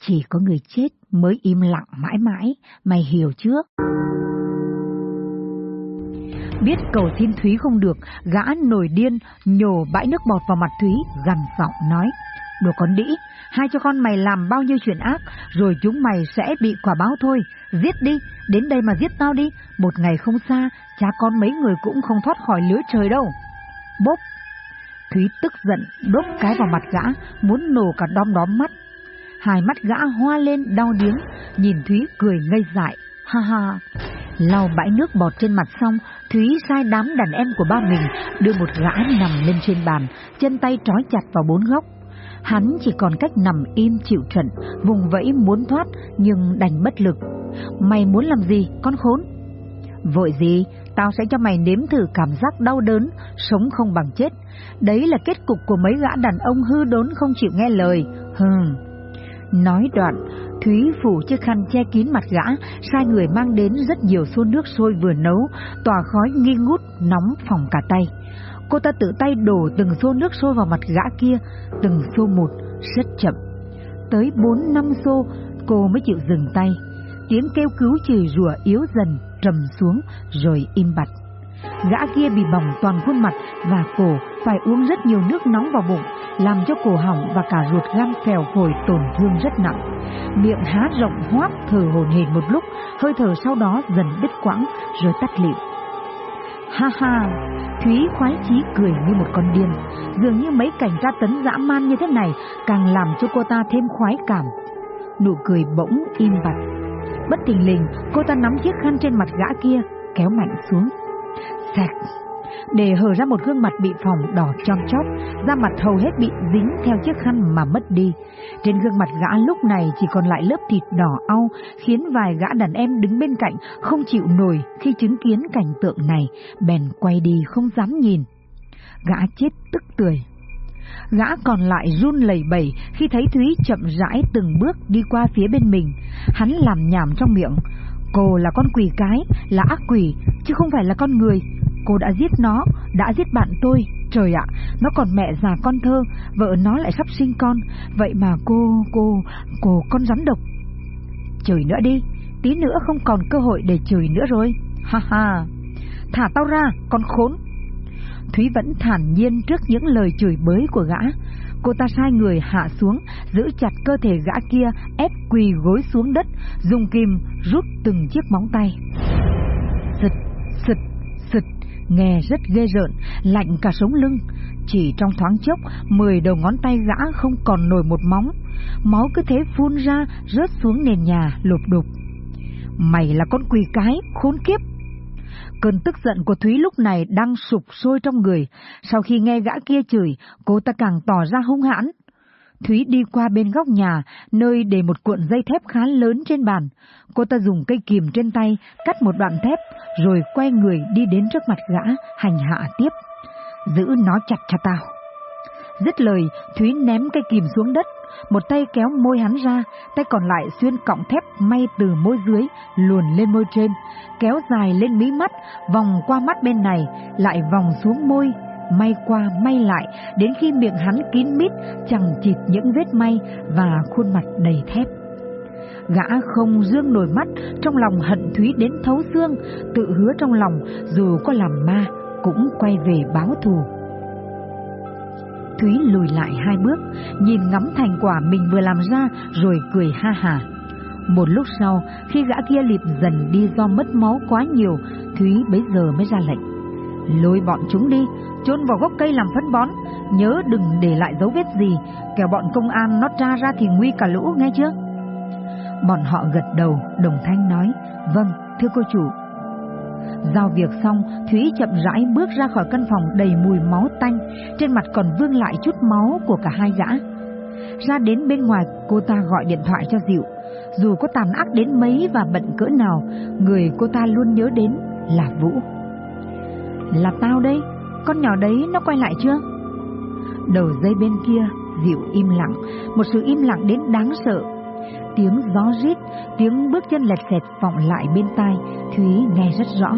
Chỉ có người chết mới im lặng mãi mãi, mày hiểu chưa? Biết cầu xin Thúy không được, gã nổi điên, nhổ bãi nước bọt vào mặt Thúy, gằn giọng nói. Đồ con đĩ, hai cho con mày làm bao nhiêu chuyện ác, rồi chúng mày sẽ bị quả báo thôi. Giết đi, đến đây mà giết tao đi, một ngày không xa, cha con mấy người cũng không thoát khỏi lưới trời đâu. Bốp! Thúy tức giận, đốt cái vào mặt gã, muốn nổ cả đom đóm mắt hai mắt gã hoa lên đau điếng, nhìn Thúy cười ngây dại, ha ha. Lau bãi nước bọt trên mặt xong, Thúy sai đám đàn em của ba mình đưa một gã nằm lên trên bàn, chân tay trói chặt vào bốn góc. Hắn chỉ còn cách nằm im chịu trận, vùng vẫy muốn thoát nhưng đành bất lực. Mày muốn làm gì, con khốn? Vội gì, tao sẽ cho mày nếm thử cảm giác đau đớn, sống không bằng chết. Đấy là kết cục của mấy gã đàn ông hư đốn không chịu nghe lời. Hừm, Nói đoạn, Thúy phủ chiếc khăn che kín mặt gã, sai người mang đến rất nhiều xô nước sôi vừa nấu, tỏa khói nghi ngút, nóng phòng cả tay. Cô ta tự tay đổ từng xô nước sôi vào mặt gã kia, từng xô một, rất chậm. Tới bốn năm xô, cô mới chịu dừng tay. Tiếng kêu cứu chửi rủa yếu dần, trầm xuống, rồi im bặt. Gã kia bị bỏng toàn khuôn mặt và cổ phải uống rất nhiều nước nóng vào bụng, làm cho cổ họng và cả ruột gan phèo phổi tổn thương rất nặng. Miệng há rộng hoác thở hồn hển một lúc, hơi thở sau đó dần đứt quãng rồi tắt lịm. Ha ha, Thúy khoái chí cười như một con điên, dường như mấy cảnh tra tấn dã man như thế này càng làm cho cô ta thêm khoái cảm. Nụ cười bỗng im bặt. Bất tình lình, cô ta nắm chiếc khăn trên mặt gã kia, kéo mạnh xuống. Sạch! để hở ra một gương mặt bị phỏng đỏ tròn chót, da mặt hầu hết bị dính theo chiếc khăn mà mất đi. Trên gương mặt gã lúc này chỉ còn lại lớp thịt đỏ au, khiến vài gã đàn em đứng bên cạnh không chịu nổi khi chứng kiến cảnh tượng này, bèn quay đi không dám nhìn. Gã chết tức tươi. Gã còn lại run lẩy bẩy khi thấy Thúy chậm rãi từng bước đi qua phía bên mình. Hắn làm nhảm trong miệng. Cô là con quỷ cái, là ác quỷ, chứ không phải là con người. Cô đã giết nó, đã giết bạn tôi, Trời ạ, nó còn mẹ già con thơ, vợ nó lại sắp sinh con, vậy mà cô, cô, cô con rắn độc. Chửi nữa đi, tí nữa không còn cơ hội để chửi nữa rồi. Ha ha, thả tao ra, con khốn. Thúy vẫn thản nhiên trước những lời chửi bới của gã. Cô ta sai người hạ xuống, giữ chặt cơ thể gã kia, ép quỳ gối xuống đất, dùng kim rút từng chiếc móng tay. Sực, sực, sực, nghe rất ghê rợn, lạnh cả sống lưng. Chỉ trong thoáng chốc, mười đầu ngón tay gã không còn nổi một móng. Máu cứ thế phun ra, rớt xuống nền nhà, lụp đục. Mày là con quỷ cái, khốn kiếp! Cơn tức giận của Thúy lúc này đang sụp sôi trong người. Sau khi nghe gã kia chửi, cô ta càng tỏ ra hung hãn. Thúy đi qua bên góc nhà, nơi để một cuộn dây thép khá lớn trên bàn. Cô ta dùng cây kìm trên tay, cắt một đoạn thép, rồi quay người đi đến trước mặt gã, hành hạ tiếp. Giữ nó chặt cho tao. Dứt lời, Thúy ném cây kìm xuống đất, một tay kéo môi hắn ra, tay còn lại xuyên cọng thép may từ môi dưới, luồn lên môi trên, kéo dài lên mí mắt, vòng qua mắt bên này, lại vòng xuống môi, may qua may lại, đến khi miệng hắn kín mít, chẳng chịt những vết may và khuôn mặt đầy thép. Gã không dương nổi mắt, trong lòng hận Thúy đến thấu xương, tự hứa trong lòng dù có làm ma cũng quay về báo thù. Thúy lùi lại hai bước, nhìn ngắm thành quả mình vừa làm ra rồi cười ha hà. Một lúc sau, khi gã kia lịp dần đi do mất máu quá nhiều, Thúy bấy giờ mới ra lệnh. Lôi bọn chúng đi, chôn vào gốc cây làm phân bón, nhớ đừng để lại dấu vết gì, kẻo bọn công an nó tra ra thì nguy cả lũ, nghe chưa? Bọn họ gật đầu, đồng thanh nói, vâng, thưa cô chủ. Giao việc xong, Thúy chậm rãi bước ra khỏi căn phòng đầy mùi máu tanh, trên mặt còn vương lại chút máu của cả hai gã. Ra đến bên ngoài, cô ta gọi điện thoại cho Diệu. Dù có tàn ác đến mấy và bận cỡ nào, người cô ta luôn nhớ đến là Vũ. Là tao đây, con nhỏ đấy nó quay lại chưa? Đầu dây bên kia, Diệu im lặng, một sự im lặng đến đáng sợ. Tiếng gió rít, tiếng bước chân lẹt xẹt vọng lại bên tai, Thúy nghe rất rõ.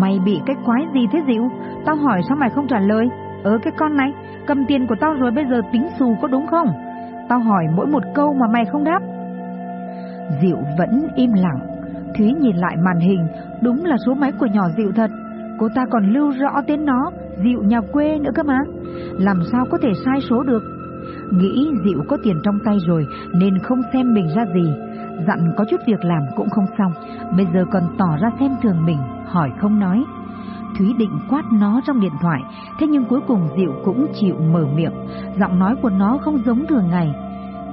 Mày bị cái quái gì thế Diệu? Tao hỏi sao mày không trả lời? Ở cái con này, cầm tiền của tao rồi bây giờ tính xù có đúng không? Tao hỏi mỗi một câu mà mày không đáp. Diệu vẫn im lặng. Thúy nhìn lại màn hình, đúng là số máy của nhỏ Diệu thật. Cô ta còn lưu rõ tên nó, Diệu nhà quê nữa cơ mà. Làm sao có thể sai số được? Nghĩ Diệu có tiền trong tay rồi nên không xem mình ra gì. Dặn có chút việc làm cũng không xong, bây giờ còn tỏ ra xem thường mình, hỏi không nói. Thúy định quát nó trong điện thoại, thế nhưng cuối cùng Diệu cũng chịu mở miệng, giọng nói của nó không giống thường ngày.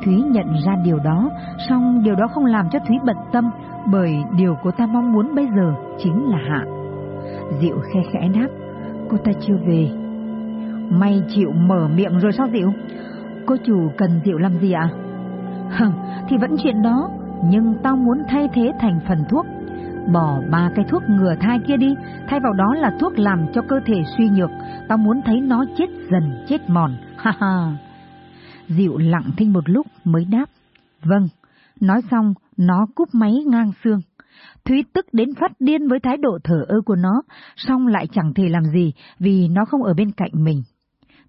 Thúy nhận ra điều đó, song điều đó không làm cho Thúy bận tâm, bởi điều cô ta mong muốn bây giờ chính là Hạ. Diệu khe khẽ đáp, cô ta chưa về. May chịu mở miệng rồi sao Diệu? Cô chủ cần Diệu làm gì ạ? Hừm, thì vẫn chuyện đó, nhưng tao muốn thay thế thành phần thuốc. Bỏ ba cái thuốc ngừa thai kia đi, thay vào đó là thuốc làm cho cơ thể suy nhược, tao muốn thấy nó chết dần, chết mòn, ha ha. Diệu lặng thinh một lúc mới đáp, vâng, nói xong nó cúp máy ngang xương. Thúy tức đến phát điên với thái độ thở ơ của nó, song lại chẳng thể làm gì vì nó không ở bên cạnh mình.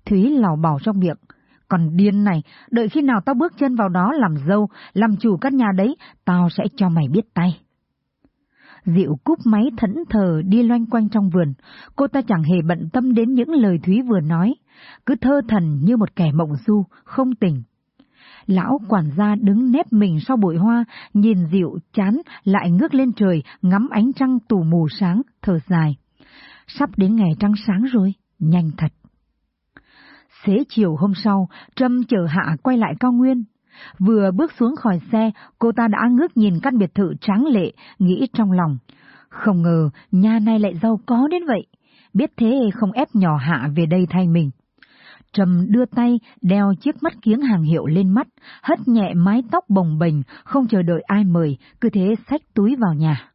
Thúy lào bảo trong miệng, còn điên này, đợi khi nào tao bước chân vào đó làm dâu, làm chủ căn nhà đấy, tao sẽ cho mày biết tay. Diệu cúp máy thẫn thờ đi loanh quanh trong vườn, cô ta chẳng hề bận tâm đến những lời Thúy vừa nói, cứ thơ thần như một kẻ mộng du, không tỉnh. Lão quản gia đứng nép mình sau bụi hoa, nhìn Diệu chán lại ngước lên trời, ngắm ánh trăng tù mù sáng, thở dài. Sắp đến ngày trăng sáng rồi, nhanh thật. Xế chiều hôm sau, Trâm chờ Hạ quay lại cao nguyên. Vừa bước xuống khỏi xe, cô ta đã ngước nhìn căn biệt thự tráng lệ, nghĩ trong lòng. Không ngờ, nhà này lại giàu có đến vậy. Biết thế không ép nhỏ Hạ về đây thay mình. Trầm đưa tay đeo chiếc mắt kiếng hàng hiệu lên mắt, hất nhẹ mái tóc bồng bềnh, không chờ đợi ai mời, cứ thế xách túi vào nhà.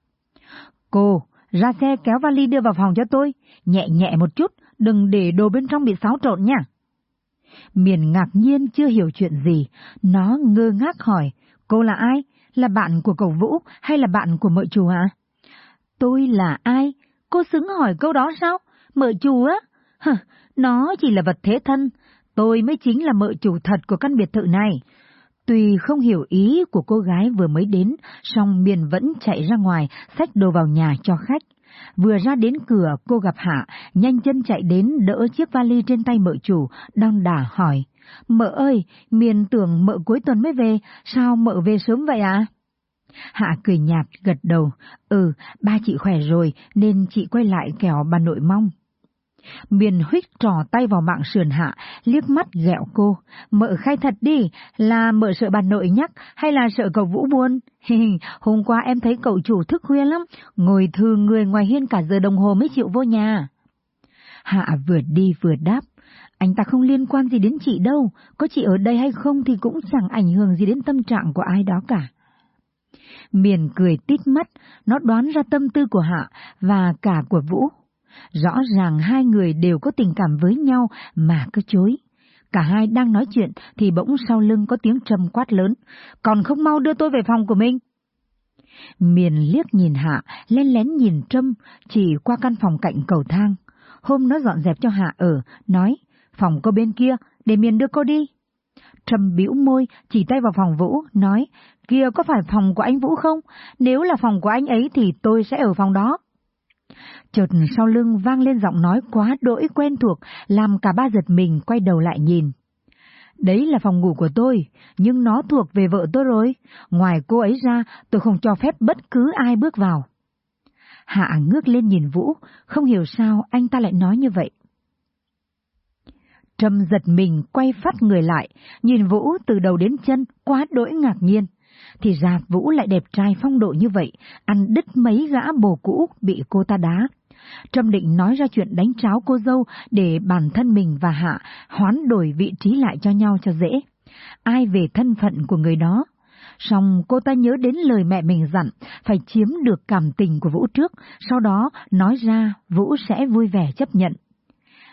Cô, ra xe kéo vali đưa vào phòng cho tôi, nhẹ nhẹ một chút, đừng để đồ bên trong bị xáo trộn nha. Miền ngạc nhiên chưa hiểu chuyện gì, nó ngơ ngác hỏi, cô là ai? Là bạn của cậu Vũ hay là bạn của mợ chủ hả? Tôi là ai? Cô xứng hỏi câu đó sao? Mợ chủ á? Hừ, nó chỉ là vật thế thân, tôi mới chính là mợ chủ thật của căn biệt thự này. Tuy không hiểu ý của cô gái vừa mới đến, song Miền vẫn chạy ra ngoài, xách đồ vào nhà cho khách. Vừa ra đến cửa, cô gặp Hạ, nhanh chân chạy đến đỡ chiếc vali trên tay mợ chủ, đon đả hỏi. Mợ ơi, Miền tưởng mợ cuối tuần mới về, sao mợ về sớm vậy ạ? À? Hạ cười nhạt, gật đầu. Ừ, ba chị khỏe rồi, nên chị quay lại kẻo bà nội mong. Miền huyết trò tay vào mạng sườn hạ, liếc mắt ghẹo cô. Mợ khai thật đi, là mợ sợ bà nội nhắc hay là sợ cậu Vũ buồn? Hôm qua em thấy cậu chủ thức khuya lắm, ngồi thư người ngoài hiên cả giờ đồng hồ mới chịu vô nhà. Hạ vừa đi vừa đáp. Anh ta không liên quan gì đến chị đâu, có chị ở đây hay không thì cũng chẳng ảnh hưởng gì đến tâm trạng của ai đó cả. Miền cười tít mắt, nó đoán ra tâm tư của Hạ và cả của Vũ. Rõ ràng hai người đều có tình cảm với nhau mà cứ chối. Cả hai đang nói chuyện thì bỗng sau lưng có tiếng trầm quát lớn. Còn không mau đưa tôi về phòng của mình. Miền liếc nhìn Hạ, lén lén nhìn Trâm, chỉ qua căn phòng cạnh cầu thang. Hôm nó dọn dẹp cho Hạ ở, nói, phòng cô bên kia, để Miền đưa cô đi. Trâm bĩu môi, chỉ tay vào phòng Vũ, nói, kia có phải phòng của anh Vũ không? Nếu là phòng của anh ấy thì tôi sẽ ở phòng đó. Chợt sau lưng vang lên giọng nói quá đỗi quen thuộc, làm cả ba giật mình quay đầu lại nhìn. Đấy là phòng ngủ của tôi, nhưng nó thuộc về vợ tôi rồi. Ngoài cô ấy ra, tôi không cho phép bất cứ ai bước vào. Hạ ngước lên nhìn Vũ, không hiểu sao anh ta lại nói như vậy. Trâm giật mình quay phát người lại, nhìn Vũ từ đầu đến chân, quá đỗi ngạc nhiên. Thì già Vũ lại đẹp trai phong độ như vậy, ăn đứt mấy gã bồ cũ bị cô ta đá. Trâm định nói ra chuyện đánh cháo cô dâu để bản thân mình và Hạ hoán đổi vị trí lại cho nhau cho dễ. Ai về thân phận của người đó? Xong cô ta nhớ đến lời mẹ mình dặn, phải chiếm được cảm tình của Vũ trước, sau đó nói ra Vũ sẽ vui vẻ chấp nhận.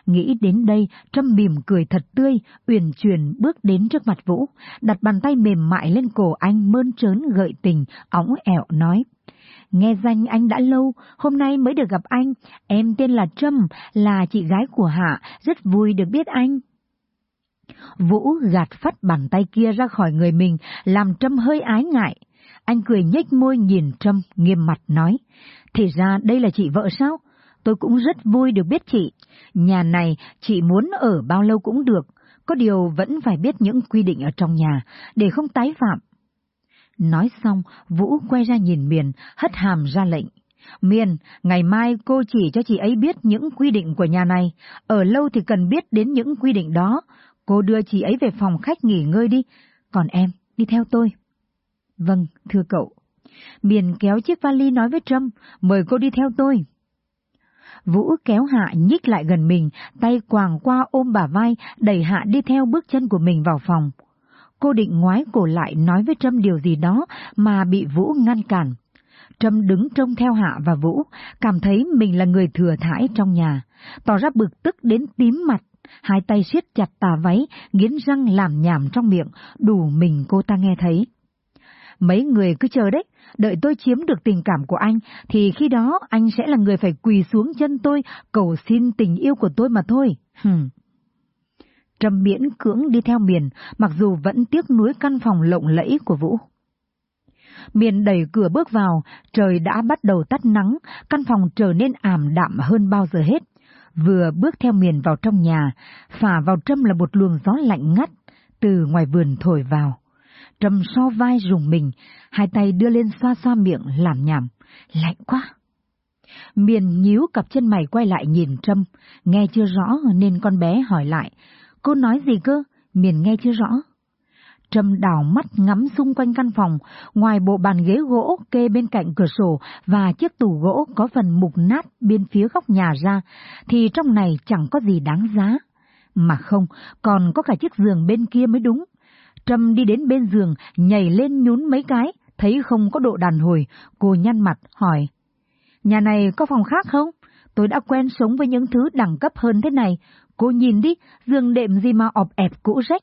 Nghĩ đến đây, Trâm mỉm cười thật tươi, uyển chuyển bước đến trước mặt Vũ, đặt bàn tay mềm mại lên cổ anh mơn trớn gợi tình, óng ẹo nói. Nghe danh anh đã lâu, hôm nay mới được gặp anh, em tên là Trâm, là chị gái của Hạ, rất vui được biết anh. Vũ gạt phát bàn tay kia ra khỏi người mình, làm Trâm hơi ái ngại. Anh cười nhếch môi nhìn Trâm, nghiêm mặt nói, thì ra đây là chị vợ sao? Tôi cũng rất vui được biết chị. Nhà này chị muốn ở bao lâu cũng được, có điều vẫn phải biết những quy định ở trong nhà, để không tái phạm. Nói xong, Vũ quay ra nhìn Miền, hất hàm ra lệnh. Miền, ngày mai cô chỉ cho chị ấy biết những quy định của nhà này, ở lâu thì cần biết đến những quy định đó. Cô đưa chị ấy về phòng khách nghỉ ngơi đi, còn em, đi theo tôi. Vâng, thưa cậu. Miền kéo chiếc vali nói với Trâm, mời cô đi theo tôi. Vũ kéo Hạ nhích lại gần mình, tay quàng qua ôm bà vai, đẩy Hạ đi theo bước chân của mình vào phòng. Cô định ngoái cổ lại nói với Trâm điều gì đó mà bị Vũ ngăn cản. Trâm đứng trông theo Hạ và Vũ, cảm thấy mình là người thừa thải trong nhà, tỏ ra bực tức đến tím mặt, hai tay siết chặt tà váy, nghiến răng làm nhảm trong miệng, đủ mình cô ta nghe thấy. Mấy người cứ chờ đấy, đợi tôi chiếm được tình cảm của anh, thì khi đó anh sẽ là người phải quỳ xuống chân tôi, cầu xin tình yêu của tôi mà thôi. Hừm. Trâm miễn cưỡng đi theo Miền, mặc dù vẫn tiếc nuối căn phòng lộng lẫy của Vũ. Miền đẩy cửa bước vào, trời đã bắt đầu tắt nắng, căn phòng trở nên ảm đạm hơn bao giờ hết. Vừa bước theo Miền vào trong nhà, phả vào Trâm là một luồng gió lạnh ngắt, từ ngoài vườn thổi vào. Trâm so vai rùng mình, hai tay đưa lên xoa xoa miệng làm nhảm. Lạnh quá! Miền nhíu cặp chân mày quay lại nhìn Trâm, nghe chưa rõ nên con bé hỏi lại. Cô nói gì cơ? Miền nghe chưa rõ. Trâm đảo mắt ngắm xung quanh căn phòng, ngoài bộ bàn ghế gỗ kê bên cạnh cửa sổ và chiếc tủ gỗ có phần mục nát bên phía góc nhà ra, thì trong này chẳng có gì đáng giá. Mà không, còn có cả chiếc giường bên kia mới đúng. Trâm đi đến bên giường, nhảy lên nhún mấy cái, thấy không có độ đàn hồi, cô nhăn mặt, hỏi. Nhà này có phòng khác không? Tôi đã quen sống với những thứ đẳng cấp hơn thế này. Cô nhìn đi, giường đệm gì mà ọp ẹp cũ rách.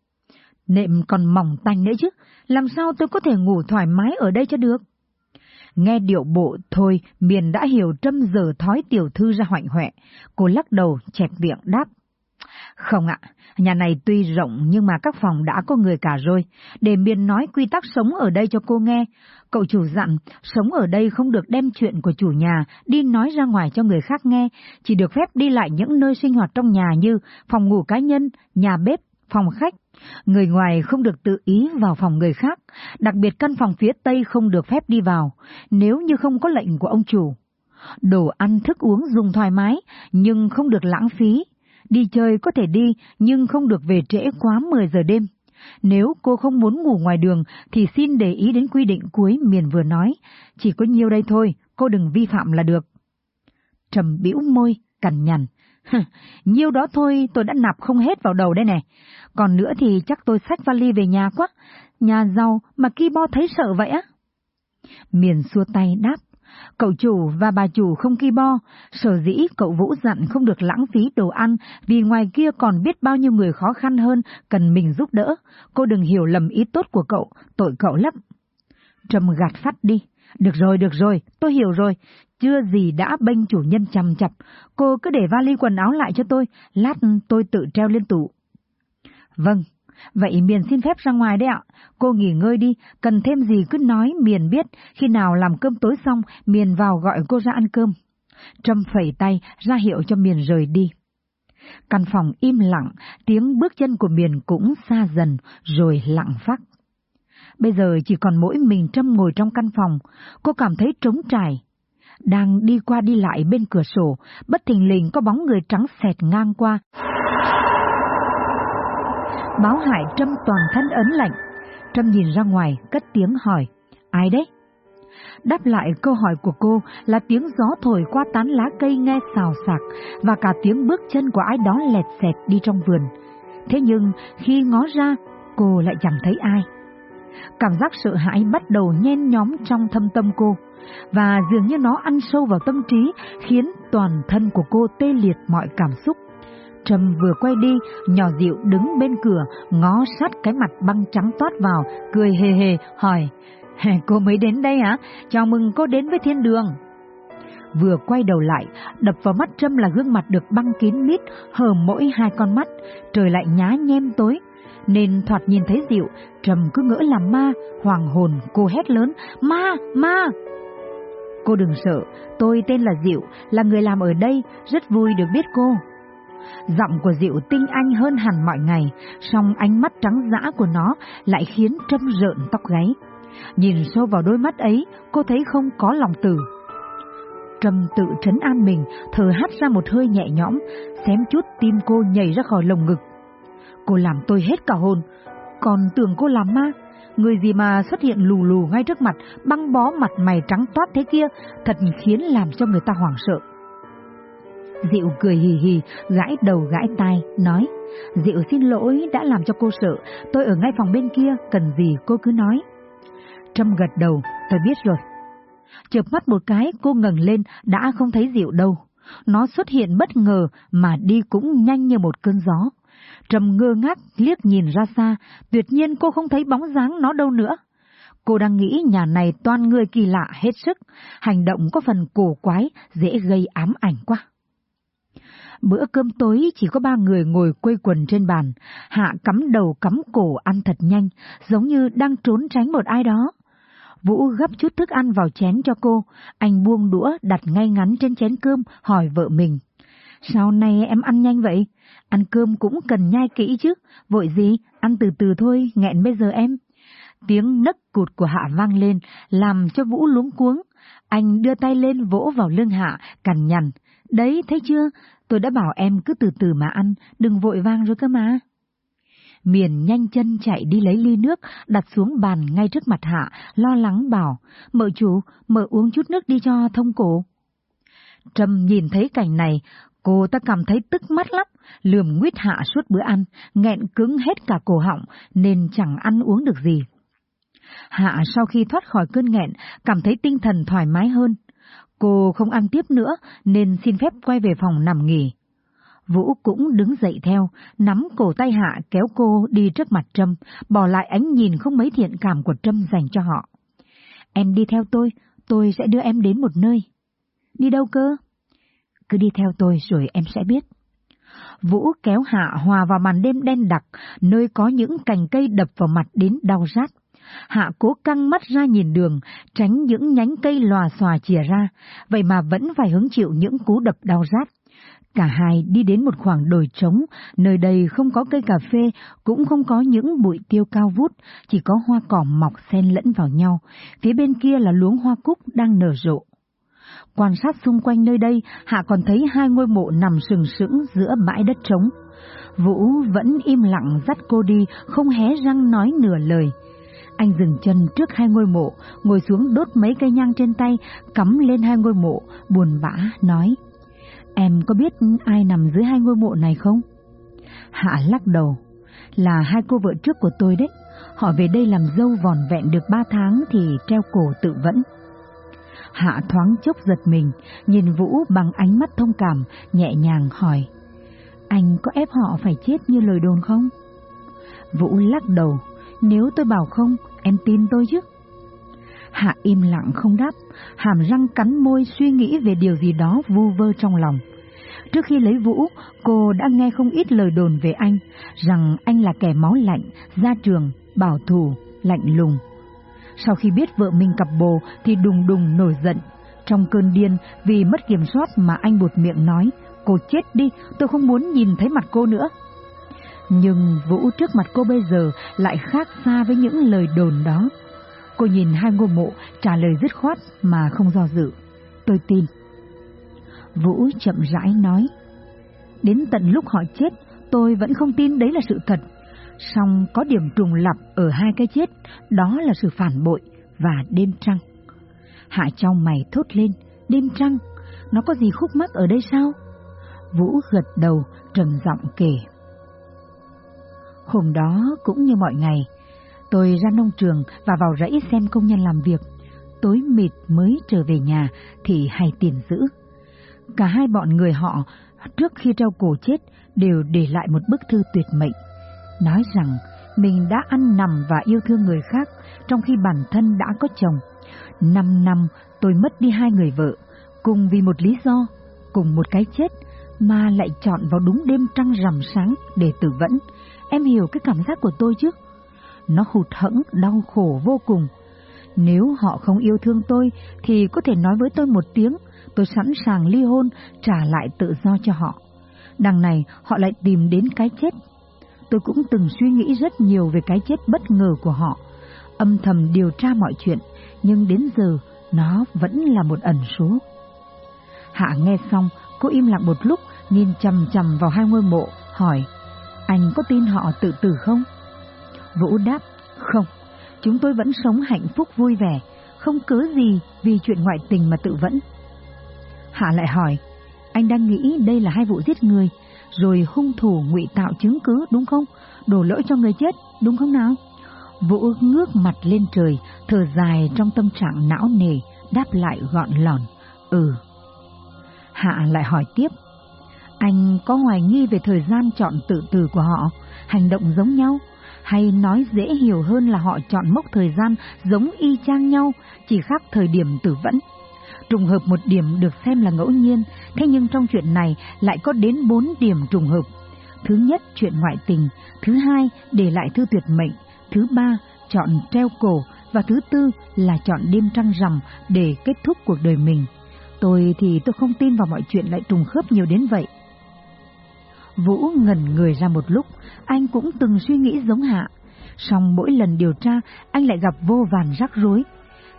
Nệm còn mỏng tanh nữa chứ, làm sao tôi có thể ngủ thoải mái ở đây cho được? Nghe điệu bộ thôi, miền đã hiểu trâm giờ thói tiểu thư ra hoạnh hoẹ. Cô lắc đầu, chẹp miệng đáp. Không ạ, nhà này tuy rộng nhưng mà các phòng đã có người cả rồi. Để miền nói quy tắc sống ở đây cho cô nghe. Cậu chủ dặn, sống ở đây không được đem chuyện của chủ nhà đi nói ra ngoài cho người khác nghe, chỉ được phép đi lại những nơi sinh hoạt trong nhà như phòng ngủ cá nhân, nhà bếp, phòng khách. Người ngoài không được tự ý vào phòng người khác, đặc biệt căn phòng phía tây không được phép đi vào, nếu như không có lệnh của ông chủ. Đồ ăn thức uống dùng thoải mái, nhưng không được lãng phí. Đi chơi có thể đi, nhưng không được về trễ quá 10 giờ đêm. Nếu cô không muốn ngủ ngoài đường thì xin để ý đến quy định cuối miền vừa nói. Chỉ có nhiêu đây thôi, cô đừng vi phạm là được. Trầm bĩu môi, cằn nhằn. Nhiêu đó thôi tôi đã nạp không hết vào đầu đây này. Còn nữa thì chắc tôi xách vali về nhà quá. Nhà giàu mà ki bo thấy sợ vậy á. Miền xua tay đáp. Cậu chủ và bà chủ không ki bo, sở dĩ cậu Vũ dặn không được lãng phí đồ ăn vì ngoài kia còn biết bao nhiêu người khó khăn hơn cần mình giúp đỡ. Cô đừng hiểu lầm ý tốt của cậu, tội cậu lắm. Trầm gạt phát đi. Được rồi, được rồi, tôi hiểu rồi. Chưa gì đã bênh chủ nhân chằm chập. Cô cứ để vali quần áo lại cho tôi, lát tôi tự treo lên tủ. Vâng, vậy Miền xin phép ra ngoài đấy ạ. Cô nghỉ ngơi đi, cần thêm gì cứ nói Miền biết, khi nào làm cơm tối xong, Miền vào gọi cô ra ăn cơm. Trâm phẩy tay ra hiệu cho Miền rời đi. Căn phòng im lặng, tiếng bước chân của Miền cũng xa dần, rồi lặng phát. Bây giờ chỉ còn mỗi mình Trâm ngồi trong căn phòng, cô cảm thấy trống trải. Đang đi qua đi lại bên cửa sổ, bất thình lình có bóng người trắng xẹt ngang qua. Báo hại Trâm toàn thân ấn lạnh. Trâm nhìn ra ngoài, cất tiếng hỏi. Ai đấy? Đáp lại câu hỏi của cô là tiếng gió thổi qua tán lá cây nghe xào xạc và cả tiếng bước chân của ai đó lẹt xẹt đi trong vườn. Thế nhưng khi ngó ra, cô lại chẳng thấy ai. Cảm giác sợ hãi bắt đầu nhen nhóm trong thâm tâm cô, và dường như nó ăn sâu vào tâm trí khiến toàn thân của cô tê liệt mọi cảm xúc. Trầm vừa quay đi, nhỏ dịu đứng bên cửa, ngó sát cái mặt băng trắng toát vào, cười hề hề, hỏi, cô mới đến đây hả? Chào mừng cô đến với thiên đường. Vừa quay đầu lại, đập vào mắt Trâm là gương mặt được băng kín mít, hờ mỗi hai con mắt, trời lại nhá nhem tối. Nên thoạt nhìn thấy Diệu, Trầm cứ ngỡ là ma, hoàng hồn, cô hét lớn, ma, ma! Cô đừng sợ, tôi tên là Diệu, là người làm ở đây, rất vui được biết cô. Giọng của Diệu tinh anh hơn hẳn mọi ngày, song ánh mắt trắng dã của nó lại khiến Trâm rợn tóc gáy. Nhìn sâu vào đôi mắt ấy, cô thấy không có lòng tử. Trâm tự trấn an mình, thở hắt ra một hơi nhẹ nhõm, xém chút tim cô nhảy ra khỏi lồng ngực. Cô làm tôi hết cả hồn, còn tưởng cô làm ma. Người gì mà xuất hiện lù lù ngay trước mặt, băng bó mặt mày trắng toát thế kia, thật khiến làm cho người ta hoảng sợ. Diệu cười hì hì, gãi đầu gãi tai, nói, Diệu xin lỗi đã làm cho cô sợ, tôi ở ngay phòng bên kia, cần gì cô cứ nói. Trâm gật đầu, tôi biết rồi. Chợp mắt một cái, cô ngẩng lên, đã không thấy Diệu đâu. Nó xuất hiện bất ngờ mà đi cũng nhanh như một cơn gió. Trầm ngơ ngác liếc nhìn ra xa, tuyệt nhiên cô không thấy bóng dáng nó đâu nữa. Cô đang nghĩ nhà này toàn người kỳ lạ hết sức, hành động có phần cổ quái, dễ gây ám ảnh quá. Bữa cơm tối chỉ có ba người ngồi quây quần trên bàn, Hạ cắm đầu cắm cổ ăn thật nhanh, giống như đang trốn tránh một ai đó. Vũ gấp chút thức ăn vào chén cho cô, anh buông đũa đặt ngay ngắn trên chén cơm, hỏi vợ mình. Sao nay em ăn nhanh vậy? Ăn cơm cũng cần nhai kỹ chứ, vội gì, ăn từ từ thôi, nghẹn bây giờ em. Tiếng nấc cụt của Hạ vang lên, làm cho Vũ luống cuống. Anh đưa tay lên vỗ vào lưng Hạ, cằn nhằn. Đấy, thấy chưa? Tôi đã bảo em cứ từ từ mà ăn, đừng vội vang rồi cơ mà. Miền nhanh chân chạy đi lấy ly nước, đặt xuống bàn ngay trước mặt Hạ, lo lắng bảo, mợ chủ, mợ uống chút nước đi cho thông cổ. Trâm nhìn thấy cảnh này, cô ta cảm thấy tức mắt lắm, lườm nguyết Hạ suốt bữa ăn, nghẹn cứng hết cả cổ họng, nên chẳng ăn uống được gì. Hạ sau khi thoát khỏi cơn nghẹn, cảm thấy tinh thần thoải mái hơn. Cô không ăn tiếp nữa nên xin phép quay về phòng nằm nghỉ. Vũ cũng đứng dậy theo, nắm cổ tay Hạ kéo cô đi trước mặt Trâm, bỏ lại ánh nhìn không mấy thiện cảm của Trâm dành cho họ. Em đi theo tôi, tôi sẽ đưa em đến một nơi. Đi đâu cơ? Cứ đi theo tôi rồi em sẽ biết. Vũ kéo Hạ hòa vào màn đêm đen đặc, nơi có những cành cây đập vào mặt đến đau rát. Hạ cố căng mắt ra nhìn đường, tránh những nhánh cây lòa xòa chìa ra, vậy mà vẫn phải hứng chịu những cú đập đau rát. Cả hai đi đến một khoảng đồi trống, nơi đây không có cây cà phê, cũng không có những bụi tiêu cao vút, chỉ có hoa cỏ mọc xen lẫn vào nhau. Phía bên kia là luống hoa cúc đang nở rộ. Quan sát xung quanh nơi đây, Hạ còn thấy hai ngôi mộ nằm sừng sững giữa bãi đất trống. Vũ vẫn im lặng dắt cô đi, không hé răng nói nửa lời. Anh dừng chân trước hai ngôi mộ, ngồi xuống đốt mấy cây nhang trên tay, cắm lên hai ngôi mộ, buồn bã, nói. Em có biết ai nằm dưới hai ngôi mộ này không? Hạ lắc đầu. Là hai cô vợ trước của tôi đấy. Họ về đây làm dâu vòn vẹn được ba tháng thì treo cổ tự vẫn. Hạ thoáng chốc giật mình, nhìn Vũ bằng ánh mắt thông cảm, nhẹ nhàng hỏi. Anh có ép họ phải chết như lời đồn không? Vũ lắc đầu, nếu tôi bảo không, em tin tôi chứ? Hạ im lặng không đáp, hàm răng cắn môi suy nghĩ về điều gì đó vu vơ trong lòng. Trước khi lấy Vũ, cô đã nghe không ít lời đồn về anh, rằng anh là kẻ máu lạnh, gia trường, bảo thủ, lạnh lùng. Sau khi biết vợ mình cặp bồ thì đùng đùng nổi giận. Trong cơn điên vì mất kiểm soát mà anh buột miệng nói, cô chết đi, tôi không muốn nhìn thấy mặt cô nữa. Nhưng Vũ trước mặt cô bây giờ lại khác xa với những lời đồn đó. Cô nhìn hai ngôi mộ trả lời dứt khoát mà không do dự. Tôi tin. Vũ chậm rãi nói. Đến tận lúc họ chết, tôi vẫn không tin đấy là sự thật. Song có điểm trùng lập ở hai cái chết, đó là sự phản bội và đêm trăng. Hạ trong mày thốt lên, đêm trăng, nó có gì khúc mắc ở đây sao? Vũ gật đầu, trầm giọng kể. Hôm đó cũng như mọi ngày, tôi ra nông trường và vào rẫy xem công nhân làm việc. Tối mịt mới trở về nhà thì hay tiền giữ. Cả hai bọn người họ trước khi treo cổ chết đều để lại một bức thư tuyệt mệnh, nói rằng mình đã ăn nằm và yêu thương người khác trong khi bản thân đã có chồng. Năm năm tôi mất đi hai người vợ, cùng vì một lý do, cùng một cái chết, mà lại chọn vào đúng đêm trăng rằm sáng để tử vẫn. Em hiểu cái cảm giác của tôi chứ? Nó hụt hẫng, đau khổ vô cùng. Nếu họ không yêu thương tôi thì có thể nói với tôi một tiếng, tôi sẵn sàng ly hôn, trả lại tự do cho họ. Đằng này họ lại tìm đến cái chết. Tôi cũng từng suy nghĩ rất nhiều về cái chết bất ngờ của họ, âm thầm điều tra mọi chuyện, nhưng đến giờ nó vẫn là một ẩn số. Hạ nghe xong, cô im lặng một lúc, nhìn chầm chầm vào hai ngôi mộ, hỏi, anh có tin họ tự tử không? Vũ đáp, không, chúng tôi vẫn sống hạnh phúc vui vẻ, không cớ gì vì chuyện ngoại tình mà tự vẫn. Hạ lại hỏi, anh đang nghĩ đây là hai vụ giết người, rồi hung thủ ngụy tạo chứng cứ đúng không? Đổ lỗi cho người chết, đúng không nào? Vũ ngước mặt lên trời, thở dài trong tâm trạng não nề, đáp lại gọn lòn, ừ. Hạ lại hỏi tiếp, anh có hoài nghi về thời gian chọn tự tử của họ, hành động giống nhau, hay nói dễ hiểu hơn là họ chọn mốc thời gian giống y chang nhau, chỉ khác thời điểm tử vẫn. Trùng hợp một điểm được xem là ngẫu nhiên, thế nhưng trong chuyện này lại có đến bốn điểm trùng hợp. Thứ nhất, chuyện ngoại tình. Thứ hai, để lại thư tuyệt mệnh. Thứ ba, chọn treo cổ. Và thứ tư là chọn đêm trăng rằm để kết thúc cuộc đời mình. Tôi thì tôi không tin vào mọi chuyện lại trùng khớp nhiều đến vậy. Vũ ngẩn người ra một lúc, anh cũng từng suy nghĩ giống Hạ. Song mỗi lần điều tra, anh lại gặp vô vàn rắc rối.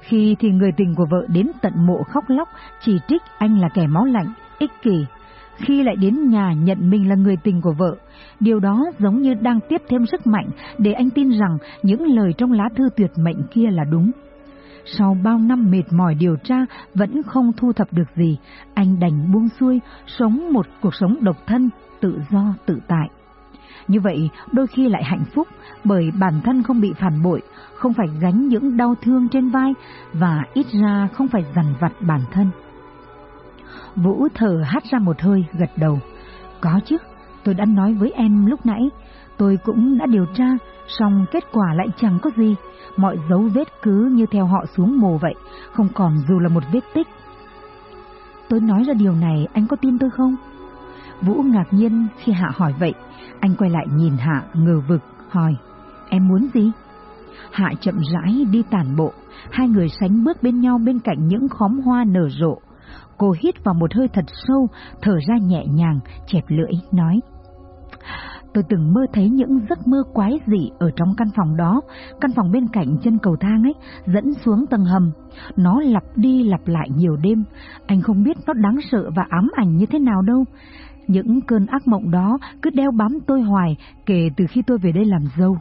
Khi thì người tình của vợ đến tận mộ khóc lóc, chỉ trích anh là kẻ máu lạnh, ích kỷ. Khi lại đến nhà nhận mình là người tình của vợ, điều đó giống như đang tiếp thêm sức mạnh để anh tin rằng những lời trong lá thư tuyệt mệnh kia là đúng. Sau bao năm mệt mỏi điều tra vẫn không thu thập được gì, anh đành buông xuôi, sống một cuộc sống độc thân, tự do, tự tại. Như vậy đôi khi lại hạnh phúc bởi bản thân không bị phản bội, không phải gánh những đau thương trên vai và ít ra không phải dằn vặt bản thân. Vũ thở hắt ra một hơi gật đầu. Có chứ, tôi đã nói với em lúc nãy, tôi cũng đã điều tra, song kết quả lại chẳng có gì. Mọi dấu vết cứ như theo họ xuống mồ vậy, không còn dù là một vết tích. Tôi nói ra điều này anh có tin tôi không? Vũ ngạc nhiên khi Hạ hỏi vậy, anh quay lại nhìn Hạ ngờ vực, hỏi, em muốn gì? Hạ chậm rãi đi tản bộ, hai người sánh bước bên nhau bên cạnh những khóm hoa nở rộ. Cô hít vào một hơi thật sâu, thở ra nhẹ nhàng, chẹp lưỡi, nói. Tôi từng mơ thấy những giấc mơ quái dị ở trong căn phòng đó, căn phòng bên cạnh chân cầu thang ấy, dẫn xuống tầng hầm. Nó lặp đi lặp lại nhiều đêm, anh không biết nó đáng sợ và ám ảnh như thế nào đâu. Những cơn ác mộng đó cứ đeo bám tôi hoài, kể từ khi tôi về đây làm dâu.